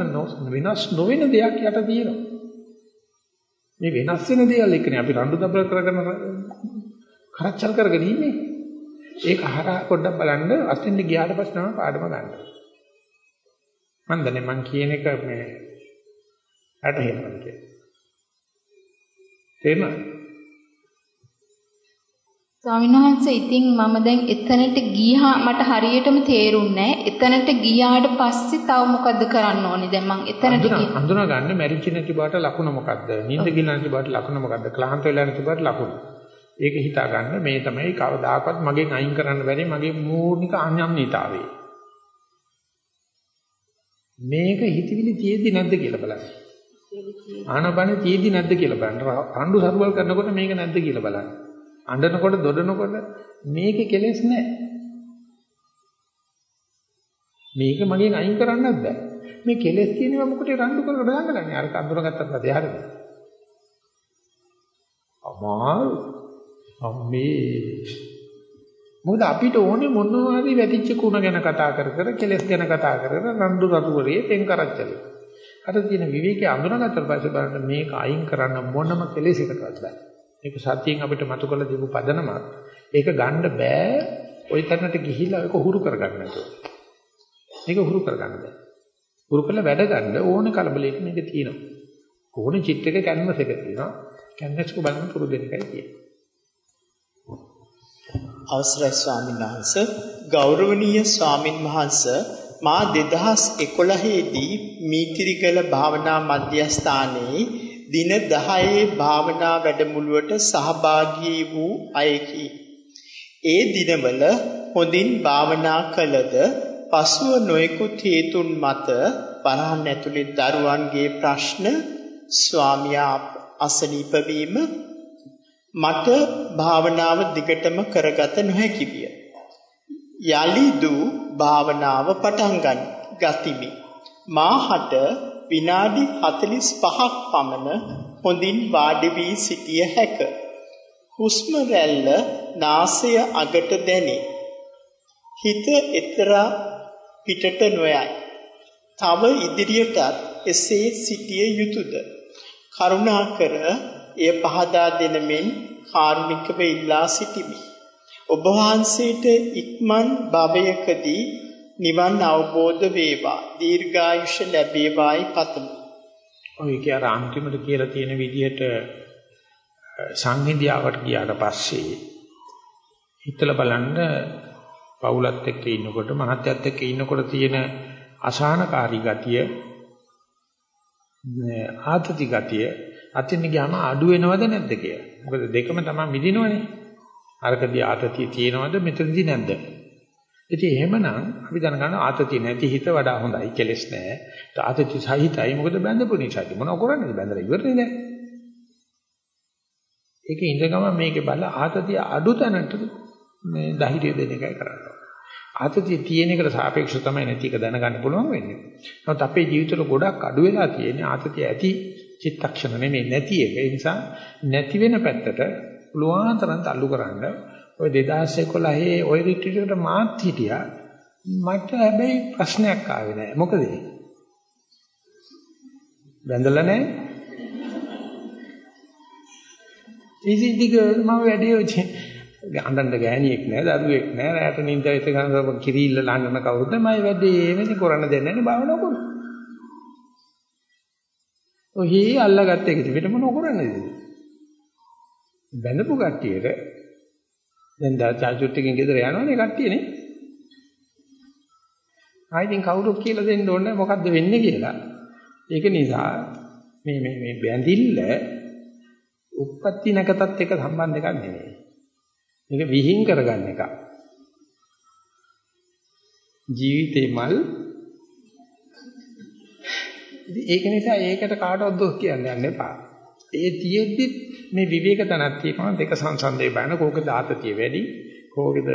වෙනස් නොවන දෙයක් යට තියෙනවා. මේ වෙනස් වෙන දේවල් එක්කනේ අපි රණ්ඩු දබර කරගෙන කරච්චල් කරගෙන ඉන්නේ. ඒක හරහා පොඩ්ඩක් බලන්න අස්තින්ද ගියාට පස්සේ තමයි පාඩම ගන්න. මම දන්නේ මං කියන එක මේ ඇටහෙනවා කියන්නේ. තේරුණාද? ස්වාමීන් වහන්සේ ඉතින් මම දැන් එතනට ගියා. මට හරියටම තේරුන්නේ එතනට ගියාට පස්සේ තව මොකද්ද කරන්න ඕනේ? දැන් මං එතනට ගියා. අඳුනා ගන්න මැරිච්ච නැති බාට ලකුණ මොකද්ද? නිින්ද ගිල නැති බාට ලකුණ මොකද්ද? ක්ලාන්ත වෙලා නැති බාට ලකුණ. ඒක හිතා ගන්න මේ තමයි කවදාකවත් මගෙන් අයින් කරන්න බැරි මගේ මූර්ණික අඥාන්‍යතාවය. මේක හිතවිලි තියෙද්දි නැද්ද කියලා බලන්න. ආනපන තියෙද්දි නැද්ද කියලා බලන්න. රණ්ඩු සරුවල් කරනකොට මේක නැද්ද කියලා බලන්න අඬනකොට දොඩනකොට මේකේ කෙලෙස් නැහැ. මේක මගෙන් අයින් කරන්නත් බෑ. මේ කෙලෙස් තියෙනවා මොකටද රණ්ඩු කරලා බලන්නගන්නේ? අර කඳුරගත්තත් පස්සේ හරිද? අමාරු. අම්මේ. මොකද අපිට ඕනේ මොනවා හරි වැටිච්ච කුණ ගැන කතා කර කර කෙලෙස් ගැන කතා කර කර රණ්ඩු රතුරේ පෙන් කරච්චලේ. අර තියෙන විවේකයේ අඳුනගත්තට පස්සේ බලන්න මේක අයින් කරන්න මොනම කෙලෙසකටවත් බෑ. මේක සත්‍යයෙන් අපිට මතු කළ දීපු පදනමක්. ඒක ගන්න බෑ. ওই තැනට ගිහිල්ලා ඒක හුරු කරගන්න නැතුව. මේක හුරු කරගන්න බෑ. හුරු කළ වැඩ ගන්න ඕනේ කලබලයක මේක තියෙනවා. ඕනේ චිත්‍රයක කැන්වස් එක තියෙනවා. කැන්වස් එක බලන්න පුරුදු වෙන එකයි තියෙන්නේ. අවසරයි ස්වාමීන් වහන්ස ගෞරවනීය ස්වාමින් වහන්ස මා 2011 දී මීතිරිගල භාවනා මධ්‍යස්ථානයේ දින 10 භාවනා වැඩමුළුවට සහභාගී වූ අයෙකි. ඒ දිනවල හොඳින් භාවනා කළද පසුව නොයෙකුත් හේතුන් මත වරහන් ඇතුලේ දරුවන්ගේ ප්‍රශ්න ස්වාමියා අසනීප වීම මට භාවනාව දිගටම කරගත නොහැකි විය. යලිදු භාවනාව පටන් ගතිමි. මාහට විනාඩි 45ක් පමණ හොඳින් වාඩි වී සිටිය හැක. හුස්ම රැල්ල නාසය අගට දැනේ. හිත එතරම් පිටට නොයයි. තව ඉදිරියටත් එසේ සිටිය යුතුයද? කරුණාකර එය පහදා දෙනමින් කාරුණිකව ඉල්ලා සිටිමි. ඔබ වහන්සේට ඉක්මන් භවයකදී නිවන් අවබෝධ වේවා දීර්ඝායුෂ ලැබේවායි පතමි. ඔය කිය අර අන්තිමට කියලා තියෙන විදිහට සංහිඳියාවට ගියාට පස්සේ හිතලා බලන්න පවුලත් එක්ක ඉන්නකොට මහත්යත් එක්ක ඉන්නකොට තියෙන අසහනකාරී ගතිය ආතති ගතිය අතින් ගියාම අඩු වෙනවද නැද්ද කියලා. මොකද දෙකම තමයි විදිනවනේ. අරකදී ආතතිය තියෙනවද මෙතනදී නැද්ද? ඉතින් එහෙමනම් අපි දැනගන්න ආතතිය නැති හිත වඩා හොඳයි කෙලස් නැහැ. ආතති සහිතයි මොකද බැඳපු නිසාද මොනව කරන්නේද බැඳලා ඉවරනේ දැන්. ඒක ඉඳගම මේකේ බලලා ආතතිය අඩු තැනට මේ ධෛර්යය දෙන එකයි කරන්නේ. ආතතිය තියෙන එකට සාපේක්ෂව තමයි නැති එක දැනගන්න පුළුවන් වෙන්නේ. නමුත් අපේ ජීවිතවල ගොඩක් අඩු වෙලා තියෙන්නේ ආතතිය ඇති චිත්තක්ෂණ නෙමෙයි නැති එක. ඒ නිසා නැති වෙන පැත්තට පුළුවන් තරම් තල්ලු කරන්න ඔය 2011 ඔය රිට්‍රීට් එකට මාත් හිටියා. මට හැබැයි ප්‍රශ්නයක් ආවේ නැහැ. මොකද බැඳලා නැහැ. ඉතින් ටික මම වැඩි ඔච්චි අඬන්න ගෑණියෙක් නෑ දරුවෙක් නෑ රැට නින්ද වෙත ගන්න කිරිල්ල ළඟන කවුරුද මම වැඩි මේක කරන්න දෙන්නේ නැහැ භාවනාව කරනවා. ඔහි අල්ලගත්ත එක පිට මොන කරන්නේද? බැඳපු කට්ටියට දැන් දා චාචුට්ටිකින් ගෙදර යනවනේ කට්ටියනේ. ආයිතින් කවුරුත් කියලා දෙන්න ඕනේ මොකද්ද වෙන්නේ කියලා. ඒක නිසා මේ මේ මේ බැඳිල්ල උප්පත්ති නැකතත් එක සම්බන්ධ එකක් නෙමෙයි. මේක විහිං කරගන්න එක. ජීවිතේ මල් ඒක නිසා ඒකට කාටවත් දොස් කියන්න යන්න එපා. ඒ තියෙද්දි මේ විවේක තනක් තියෙනවා. දෙක සංසන්දේ බලන කෝකද ආතතිය වැඩි කෝකද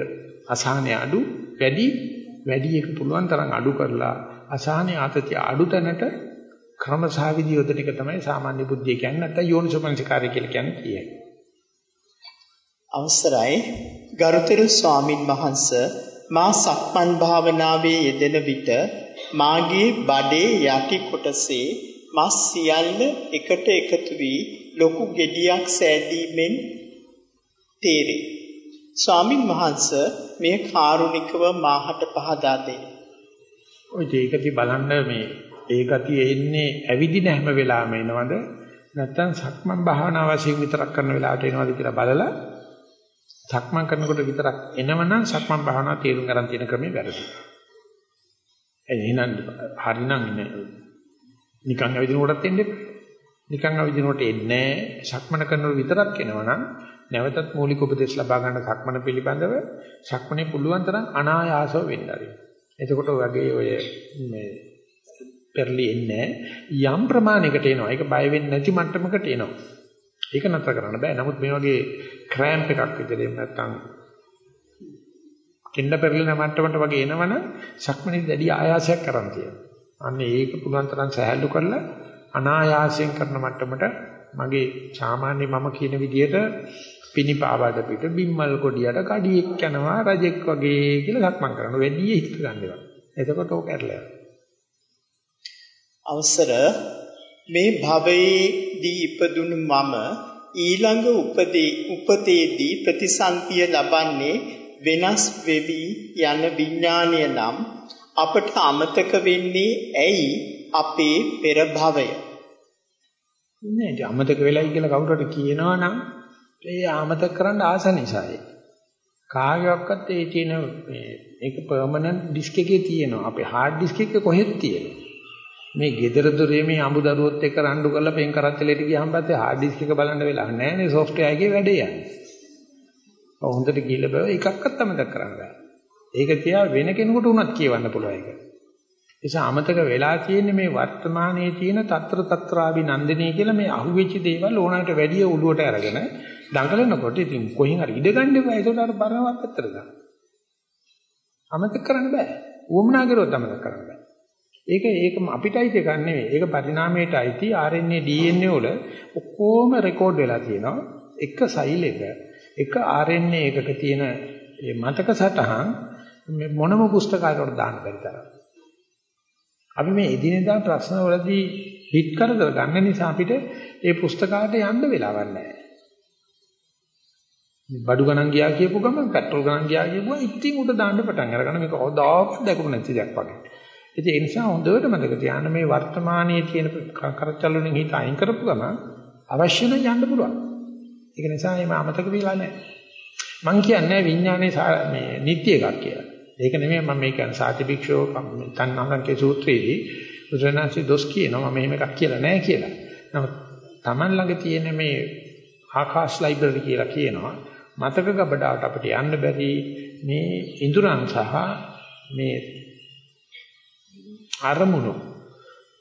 අසහනය අඩු වැඩි. වැඩි එක පුළුවන් තරම් අඩු කරලා අසහනය ආතතිය අඩු තැනට ක්‍රමසහවිදි යොදන එක තමයි සාමාන්‍ය බුද්ධිය කියන්නේ. නැත්නම් යෝනිසෝමනසිකාරය කියලා කියන්නේ කීයයි. අවසරයි. ගරුතර ස්වාමින් වහන්සේ මා සක්මන් භාවනාවේ යෙදෙන විට මාගේ බඩේ යටි කොටසේ මස් සියල්ල එකට එකතු වී ලොකු gediyak සෑදීමෙන් තේරේ. ස්වාමින් වහන්සේ මේ කාරුණිකව මාහට පහදා දෙන්න. ඔය ඒකදී බලන්න මේ ඒ ගතිය එන්නේ ඇවිදින හැම වෙලාවෙම එනවද නැත්නම් සක්මන් භාවනා වශයෙන් විතරක් කරන වෙලාවට එනවද කියලා බලලා සක්මන් කරනකොට විතරක් එනවනම් සක්මන් භාවනා තේරුම් ගන්න තියෙන ක්‍රමය වැරදි. එහෙනම් හරිනම් නිකන් ඇවිදිනකොටත් එන්නේ නිකන් ඇවිදිනකොට එන්නේ සක්මන කරනකොට විතරක් එනවනම් නැවතත් මූලික උපදේශ ලබා ගන්න සක්මන පිළිබඳව සක්මනේ පුළුවන් තරම් අනායාසව වෙන්න ආරයි. එතකොට වගේ ඔය මේ පෙරලි එන්නේ යම් ප්‍රමාණයකට එනවා. ඒක බය වෙන්නේ නැති මට්ටමකට එනවා. ඒක නතර කරන්න බෑ. නමුත් මේ වගේ ක්‍රෑම්ප් එකක් විතරේ නැත්තම් කෙන්න පෙරලෙන මට්ටමට වගේ එනවනම් සක්මනේ දැඩි ආයාසයක් කරන් තියෙනවා. අන්න ඒක පුළුවන් තරම් සහැල්ලු කරලා අනායාසයෙන් කරන මට්ටමට මගේ සාමාන්‍ය මම කියන විදිහට පිනිපාවඩ පිට බිම්මල් කොඩියට කඩියෙක් යනවා රජෙක් වගේ කියලා සක්මන් කරනවා. වැඩි හිත ගන්නවා. එතකොට ඕක ඇරලා යනවා. අවසර මේ භවයේදී ඉපදුණු මම ඊළඟ උපදී උපතේදී ප්‍රතිසන්තිය ලබන්නේ වෙනස් වෙවි යන විඥානය නම් අපට අමතක වෙන්නේ ඇයි අපේ පෙර භවය? නෑ අමතක වෙලයි කියලා කවුරුහට කියනවා නම් ඒ අමතක කරන්න ආස නිසායි. කාගේවත් ඒ තියෙන මේ ඒක පර්මනන්ට් ඩිස්ක් එකේ තියෙනවා. අපේ හાર્ඩ් ඩිස්ක් එකේ කොහෙද තියෙන්නේ මේ gedara dore මේ අඹ දරුවොත් එක්ක රණ්ඩු කරලා පෙන් කරත්තලෙට ගියහම පස්සේ hard disk එක බලන්න වෙලා නැහැ නේ software එකේ වැඩේ යන්නේ. හොඳට ගිහලා බෑ එකක්වත් අමතක කරන්න බෑ. ඒක තියා වෙන කෙනෙකුට උනත් කියවන්න පුළුවන් ඒක. නිසා අමතක වෙලා තියෙන්නේ මේ වර්තමානයේ තියෙන తත්‍ර తත්‍රාවි නන්දිනී කියලා මේ අහුවෙච්ච දේවල් ඕනකට වැඩිය ඔළුවට අරගෙන දඟලනකොට ඉතින් කොහෙන් හරි ඉඳ ගන්න එපා. ඒකට අර බරවත් පැත්තට දාන්න. අමතක කරන්න බෑ. උවමනා කරුවොත් අමතක කරන්න බෑ. ඒක ඒක අපිටයි දෙයක් නෙවෙයි. ඒක පරිණාමයට අයිති RNA DNA වල ඔක්කොම රෙකෝඩ් වෙලා තියෙනවා. එක සෛල් එක එක RNA එකක තියෙන මේ මතක සටහන් මොනම පුස්තකාලයකට දාන්න බැරි තරම්. අපි මේ එදිනෙදා ප්‍රශ්න වලදී හිට කරදර ගන්න නිසා අපිට ඒ පුස්තකාලයට යන්න වෙලාවක් නැහැ. බඩු ගණන් ගියා කියපු ගමන් පෙට්‍රල් ගණන් ගියා කියපුවා ඉතින් උඩ දාන්න පටන් අරගන්න මේක කවදාවත් දැකුම නැති දෙයක් වගේ. ඉතින් ඒ නිසා හොඳට මතක තියාගන්න මේ වර්තමානයේ තියෙන කරච්චල් වලින් හිත අයින් කරපු ගමන් අවශ්‍ය නම් යන්න පුළුවන්. ඒක නිසා මේ අමතක වෙලා නැහැ. මං කියන්නේ විඥානයේ මේ නිත්‍ය එකක් කියලා. ඒක නෙමෙයි මම මේ කියන්නේ සාතිභික්ෂෝ තණ්හාංකේ සූත්‍රයේදී බුදුරණන්සේ දොස් කියනවා මම මෙහෙම එකක් කියලා නැහැ කියලා. නමුත් Taman ළඟ තියෙන මේ ආකාශ ලයිබ්‍රරි කියලා කියනවා මතක ගබඩාවට අපිට යන්න බැරි මේ ඉඳුරන් සහ මේ අරමුණු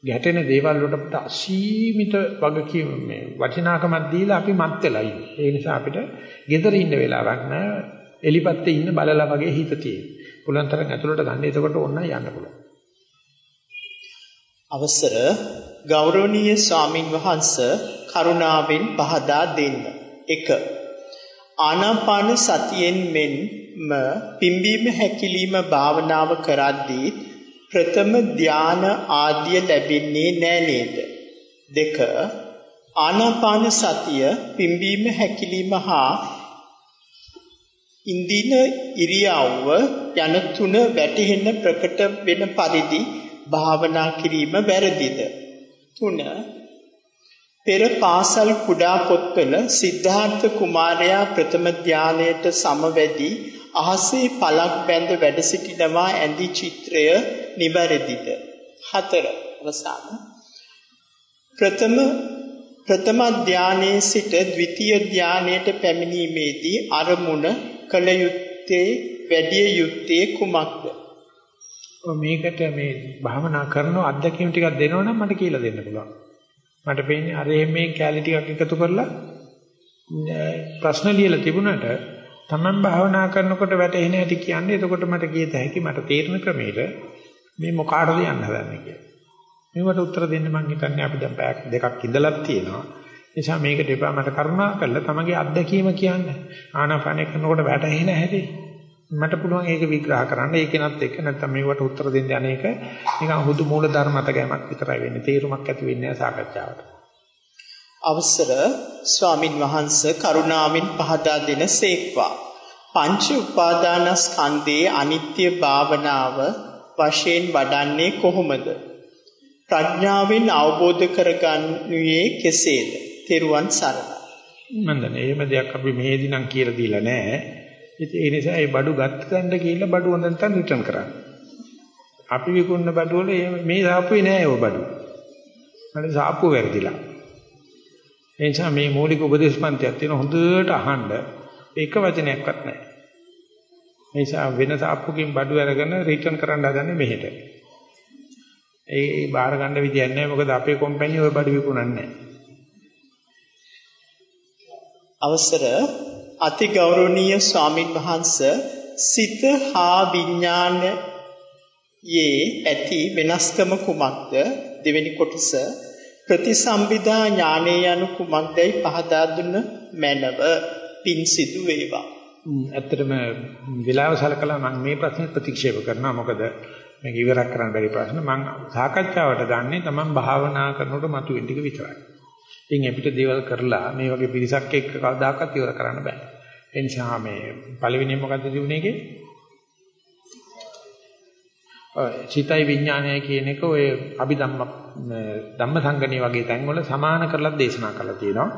ගැටෙන දේවල් වලට අසීමිත වගකීම මේ වටිනාකමක් දීලා අපි මත් වෙලා ඉන්නේ. ඒ නිසා අපිට gedara ඉන්න වෙලාවක් නැහැ. එලිපත්තේ ඉන්න බලලා වගේ හිත තියෙන. පුළුවන් තරම් ඇතුළට ගන්න. එතකොට ඕන්න යන්න පුළුවන්. අවසර ගෞරවනීය ස්වාමින් වහන්සේ කරුණාවෙන් පහදා දෙන්න. 1. ආනාපාන සතියෙන් මෙන්ම පිම්බීම හැකිලිම භාවනාව කරද්දී ප්‍රථම ධාන ආදිය ලැබෙන්නේ නෑ නේද? දෙක ආනාපාන සතිය පිම්බීම හැකිලිම හා ඉන්දින ඉරියව්ව යන තුන වැටහෙන්න ප්‍රකට වෙන පරිදි භාවනා කිරීම වැරදිද? 3. පෙර පාසල් කුඩා පොත්වල සිද්ධාර්ථ කුමාරයා ප්‍රථම ධානයට සමවැදි අහසේ පලක් බැඳ වැඩ සිටිනවා ඇඳි චිත්‍රය නිවැරදිද? 4. අවසාන ප්‍රථම ප්‍රථම ධානයේ සිට ද්විතීය ධානයට පැමිණීමේදී අරමුණ කල යුත්තේ වැඩි යුත්තේ කුමක්ද? මේකට මේ භාවනා කරන අත්දැකීම් ටිකක් දෙනවනම් මට කියලා දෙන්න පුළුවන්. මට පේන්නේ අර මේ කැලි ටිකක් එකතු කරලා ප්‍රශ්න ලියලා තිබුණාට Taman භාවනා කරනකොට වැටෙන හැටි කියන්නේ එතකොට මට කියත හැකි මට තේරෙන ක්‍රමයට මේ මොකාටද යන්න හදන්නේ කියලා. මේවට උත්තර දෙන්න මම හිතන්නේ අපි දැන් පැයක් දෙකක් ඉඳලා තියෙනවා. නිසා මේකට එපා මට කරුණා කරලා තමගේ අත්දැකීම කියන්න. ආනාපානය කරනකොට වැටෙන හැටි මට පුළුවන් ඒක විග්‍රහ කරන්න. ඒකෙනත් එක්ක නැත්නම් මේවට උත්තර දෙන්න අනේක නිකන් හුදු මූල ධර්ම මත ගැමක් විතරයි වෙන්නේ. තේරුමක් ඇති වෙන්නේ නැහැ සාකච්ඡාවට. අවසර ස්වාමින් වහන්සේ කරුණාවෙන් පහදා දෙන සේක්වා. පංච උපාදානස්කන්ධයේ අනිත්‍ය භාවනාව වශයෙන් වඩන්නේ කොහොමද? ප්‍රඥාවෙන් අවබෝධ කරගන්නුයේ කෙසේද? තෙරුවන් සරණයි. මම දන්නේ එහෙම දෙයක් අපි මේදී නම් කියලා දීලා නැහැ. ඉතින් ඒ නිසා ඒ බඩු ගත්ත තැනට ගිහිල්ලා බඩු හොඳ නැත්නම් රිටර්න් කරන්න. අපි විකුණන බඩු වල මේ සාප්පුවේ නෑ ඒ බඩු. මට සාප්පුව වැරදිලා. ඒ නිසා මේ මූලික උපදේශ පන්තියක් තියෙන හොඳට අහන්න එක වචනයක්වත් නැහැ. ඒ නිසා වෙන සාප්පුකින් බඩු අරගෙන රිටර්න් කරන්න හදන්නේ මෙහෙට. ඒ බාර ගන්න විදියක් නැහැ මොකද අපේ කම්පැනි ওই බඩු විකුණන්නේ නැහැ. අවසර අති ගෞරවනීය ස්වාමින් වහන්සේ සිත හා විඥානයේ ඇති වෙනස්කම කුමක්ද දෙවෙනි කොටස ප්‍රතිසම්විදා ඥානයේ යනු කුමක්දයි පහදා දුන්න මැනව පින් සිදු වේවා. ඇත්තටම විලාව සලකලා මම මේ ප්‍රශ්නේ ප්‍රතික්ෂේප කරනවා මොකද මේක ඉවරක් කරන්න බැරි ප්‍රශ්න මම සාකච්ඡාවට ගන්නේ තමන් භාවනා කරනකොට මතුවෙන ටික විතරයි. ඉතින් අපිට දේවල් කරලා මේ වගේ පිරිසක් එක්ක කවදාකවත් ඉවර කරන්න බෑ. ඒ නිසා මේ පළවෙනි මොකද්ද තිබුණේ ඒකේ? ඔය චිතයි විඥානය කියන එක ඔය අභිධම්ම ධම්මසංගණී වගේ තැන්වල සමාන කරලා දේශනා කරලා තියෙනවා.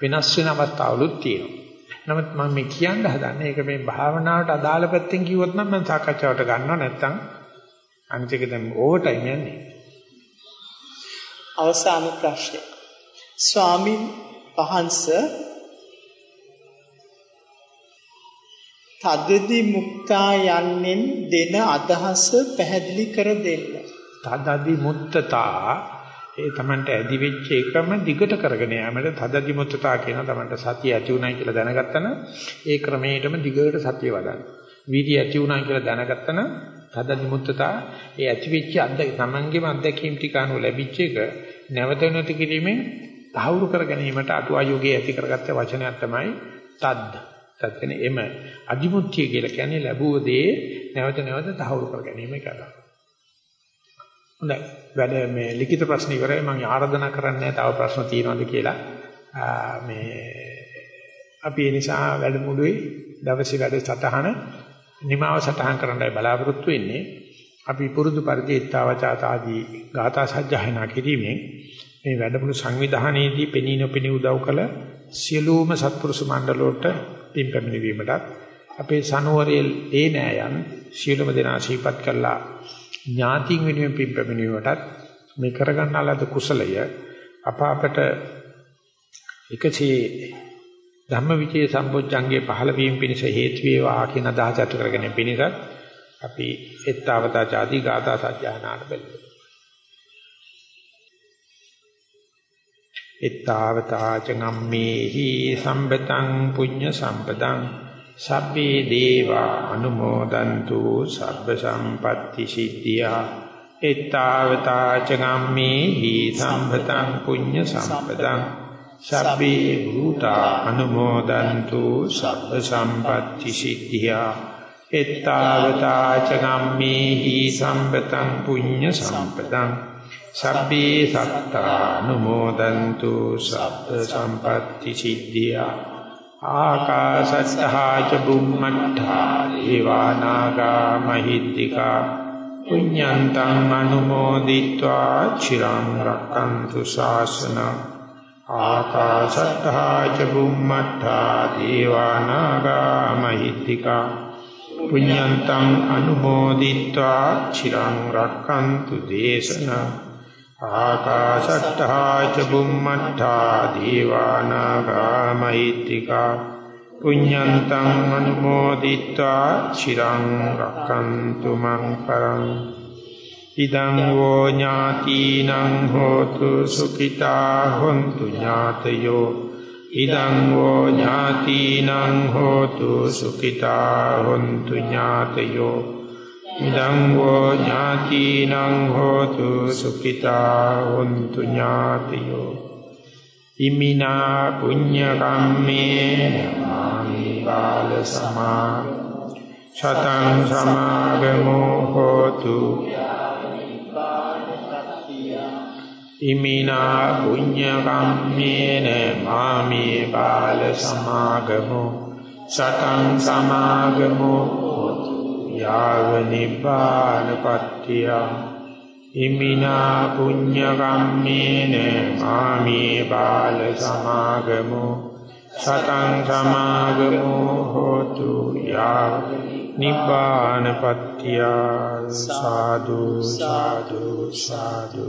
වෙනස් වෙන අවස්ථාවලුත් තියෙනවා. නමුත් මම මේ කියන්න හදන්නේ ඒක මේ භාවනාවට අදාළ පැත්තෙන් කිව්වොත් නම් මම සාකච්ඡාවට ගන්නවා නැත්තම් අනිත් එක දැන් ඕවර් ටයිම් යන්නේ. අවසාන ප්‍රශ්නය. ස්වාමින් වහන්සේ තදදි මුක්තා යන්නෙන් දෙන අදහස පැහැදිලි කර දෙන්න. තදදි මුත්තතා ඒ තමන්ට ඇදි වෙච්ච එකම දිගට කරගෙන යෑමට තදදි මුත්තතා කියන තමන්ට සතිය ඇති උනායි කියලා දැනගත්තන ඒ ක්‍රමයටම දිගට සතිය වඩන්න. වීර්ය ඇති උනායි කියලා දැනගත්තන තදදි මුත්තතා ඒ ඇති වෙච්ච අද්ද තමන්ගේම අත්දැකීම් ටික අනුව ලැබිච්ච එක නැවත නැති කිරීමෙන් තහවුරු කර ගැනීමට අටුවා යෝගයේ ඇති කරගත්ත වචනයක් තමයි තද්ද. තත්කනේ එම අදිමුත්‍ය කියලා කියන්නේ ලැබුව දේ නැවත නැවත තහවුරු කර ගැනීම කරනවා. හොඳයි. වැඩ මේ ලිඛිත ප්‍රශ්න ඉවරයි මම ආරාධනා කරන්නේ තව ප්‍රශ්න තියෙනවද කියලා. මේ අපි ඒ නිසා වැඩමුළුවේ දවසේ වැඩ සටහන නිමාව සටහන් කරන්නයි බලාපොරොත්තු වෙන්නේ. අපි පුරුදු පරිදි ඊතාවචාතාදී ගාථා සජ්ජායනා කිරීමෙන් මේ වැඩමුළු සංවිධානයේදී පෙනී නොපෙනී උදව් කළ සියලුම සත්පුරුෂ මණ්ඩලවලට පින් පැමිණීමටත් අපේ සනුවරයේ ඒ නෑයන් සියලුම දෙනා ශීපත් කළා. ඥාතින් වෙනුවෙන් පින් පැමිණීමටත් මේ කරගන්නා ලද කුසලය අප අපට එකසේ ධම්මවිචේ සම්පෝඥංගේ පහළ වීම පිණිස හේතු වේවා කියන අදහස ඇති කරගෙන පිණිස අපි එත්තාවතා ආදී ගාථා සජ්ජායනාට බැලුවා එත්තාවතා චගම්මේහි සම්පතං පුඤ්ඤ සම්පතං සබ්බේ දේවා අනුමෝදන්තු සබ්බ සම්පatti සිද්ධියා. එත්තාවතා චගම්මේහි සම්පතං පුඤ්ඤ සම්පතං සබ්බේ භූතා අනුමෝදන්තු සබ්බ සම්පatti සිද්ධියා. එත්තාවතා චගම්මේහි සම්පතං පුඤ්ඤ සම්පතං සබ්බේ සත්තානුමෝදන්තු සබ්බ සම්පත්‍ති සිද්ධියා. ආකාශස්තහා ච බුම්මත්තා දේවානාගා මහිද්దికා. පුඤ්ඤන්තං අනුමෝදිत्वा චිරං රක්칸තු ශාසනං. ආකාශත්තා ච බුම්මත්තා දේවානාගා මහිත්‍තිකා පුඤ්ඤන්තං අනුමෝදිत्वा චිරං රක්칸තු දේශනං. ආකාශට්ටා ච බුම්මට්ටා දීවානාගා මහිත්‍තිකා පුඤ්ඤන්තං අනුමෝදිත්වා චිරං රක්칸තු මං පරං ඉදං වෝ ඥාතිනං හෝතු සුඛිතා හොන්තු ඥාතයෝ ඉදං වෝ ඥාතිනං හෝතු සුඛිතා හොන්තු ඥාතයෝ ඉදං වූ ඥාතිනං හෝතු සුඛිතා හොන්තු ඥාතියෝ ඉමිනා පුඤ්ඤ කම්මේ මාමි බාල සමා සතං සමාගමෝ හෝතු ඉමිනා පුඤ්ඤ කම්මේන මාමි බාල සමාගමෝ සතං සමාගමෝ යාව නිපානපත්තිය ඉමිනා පුඤ්ඤ කම්මේන මාමේ බාල සමාගමෝ සතං සමාගමෝ හෝතු යාව නිපානපත්තිය සාදු සාදු සාදු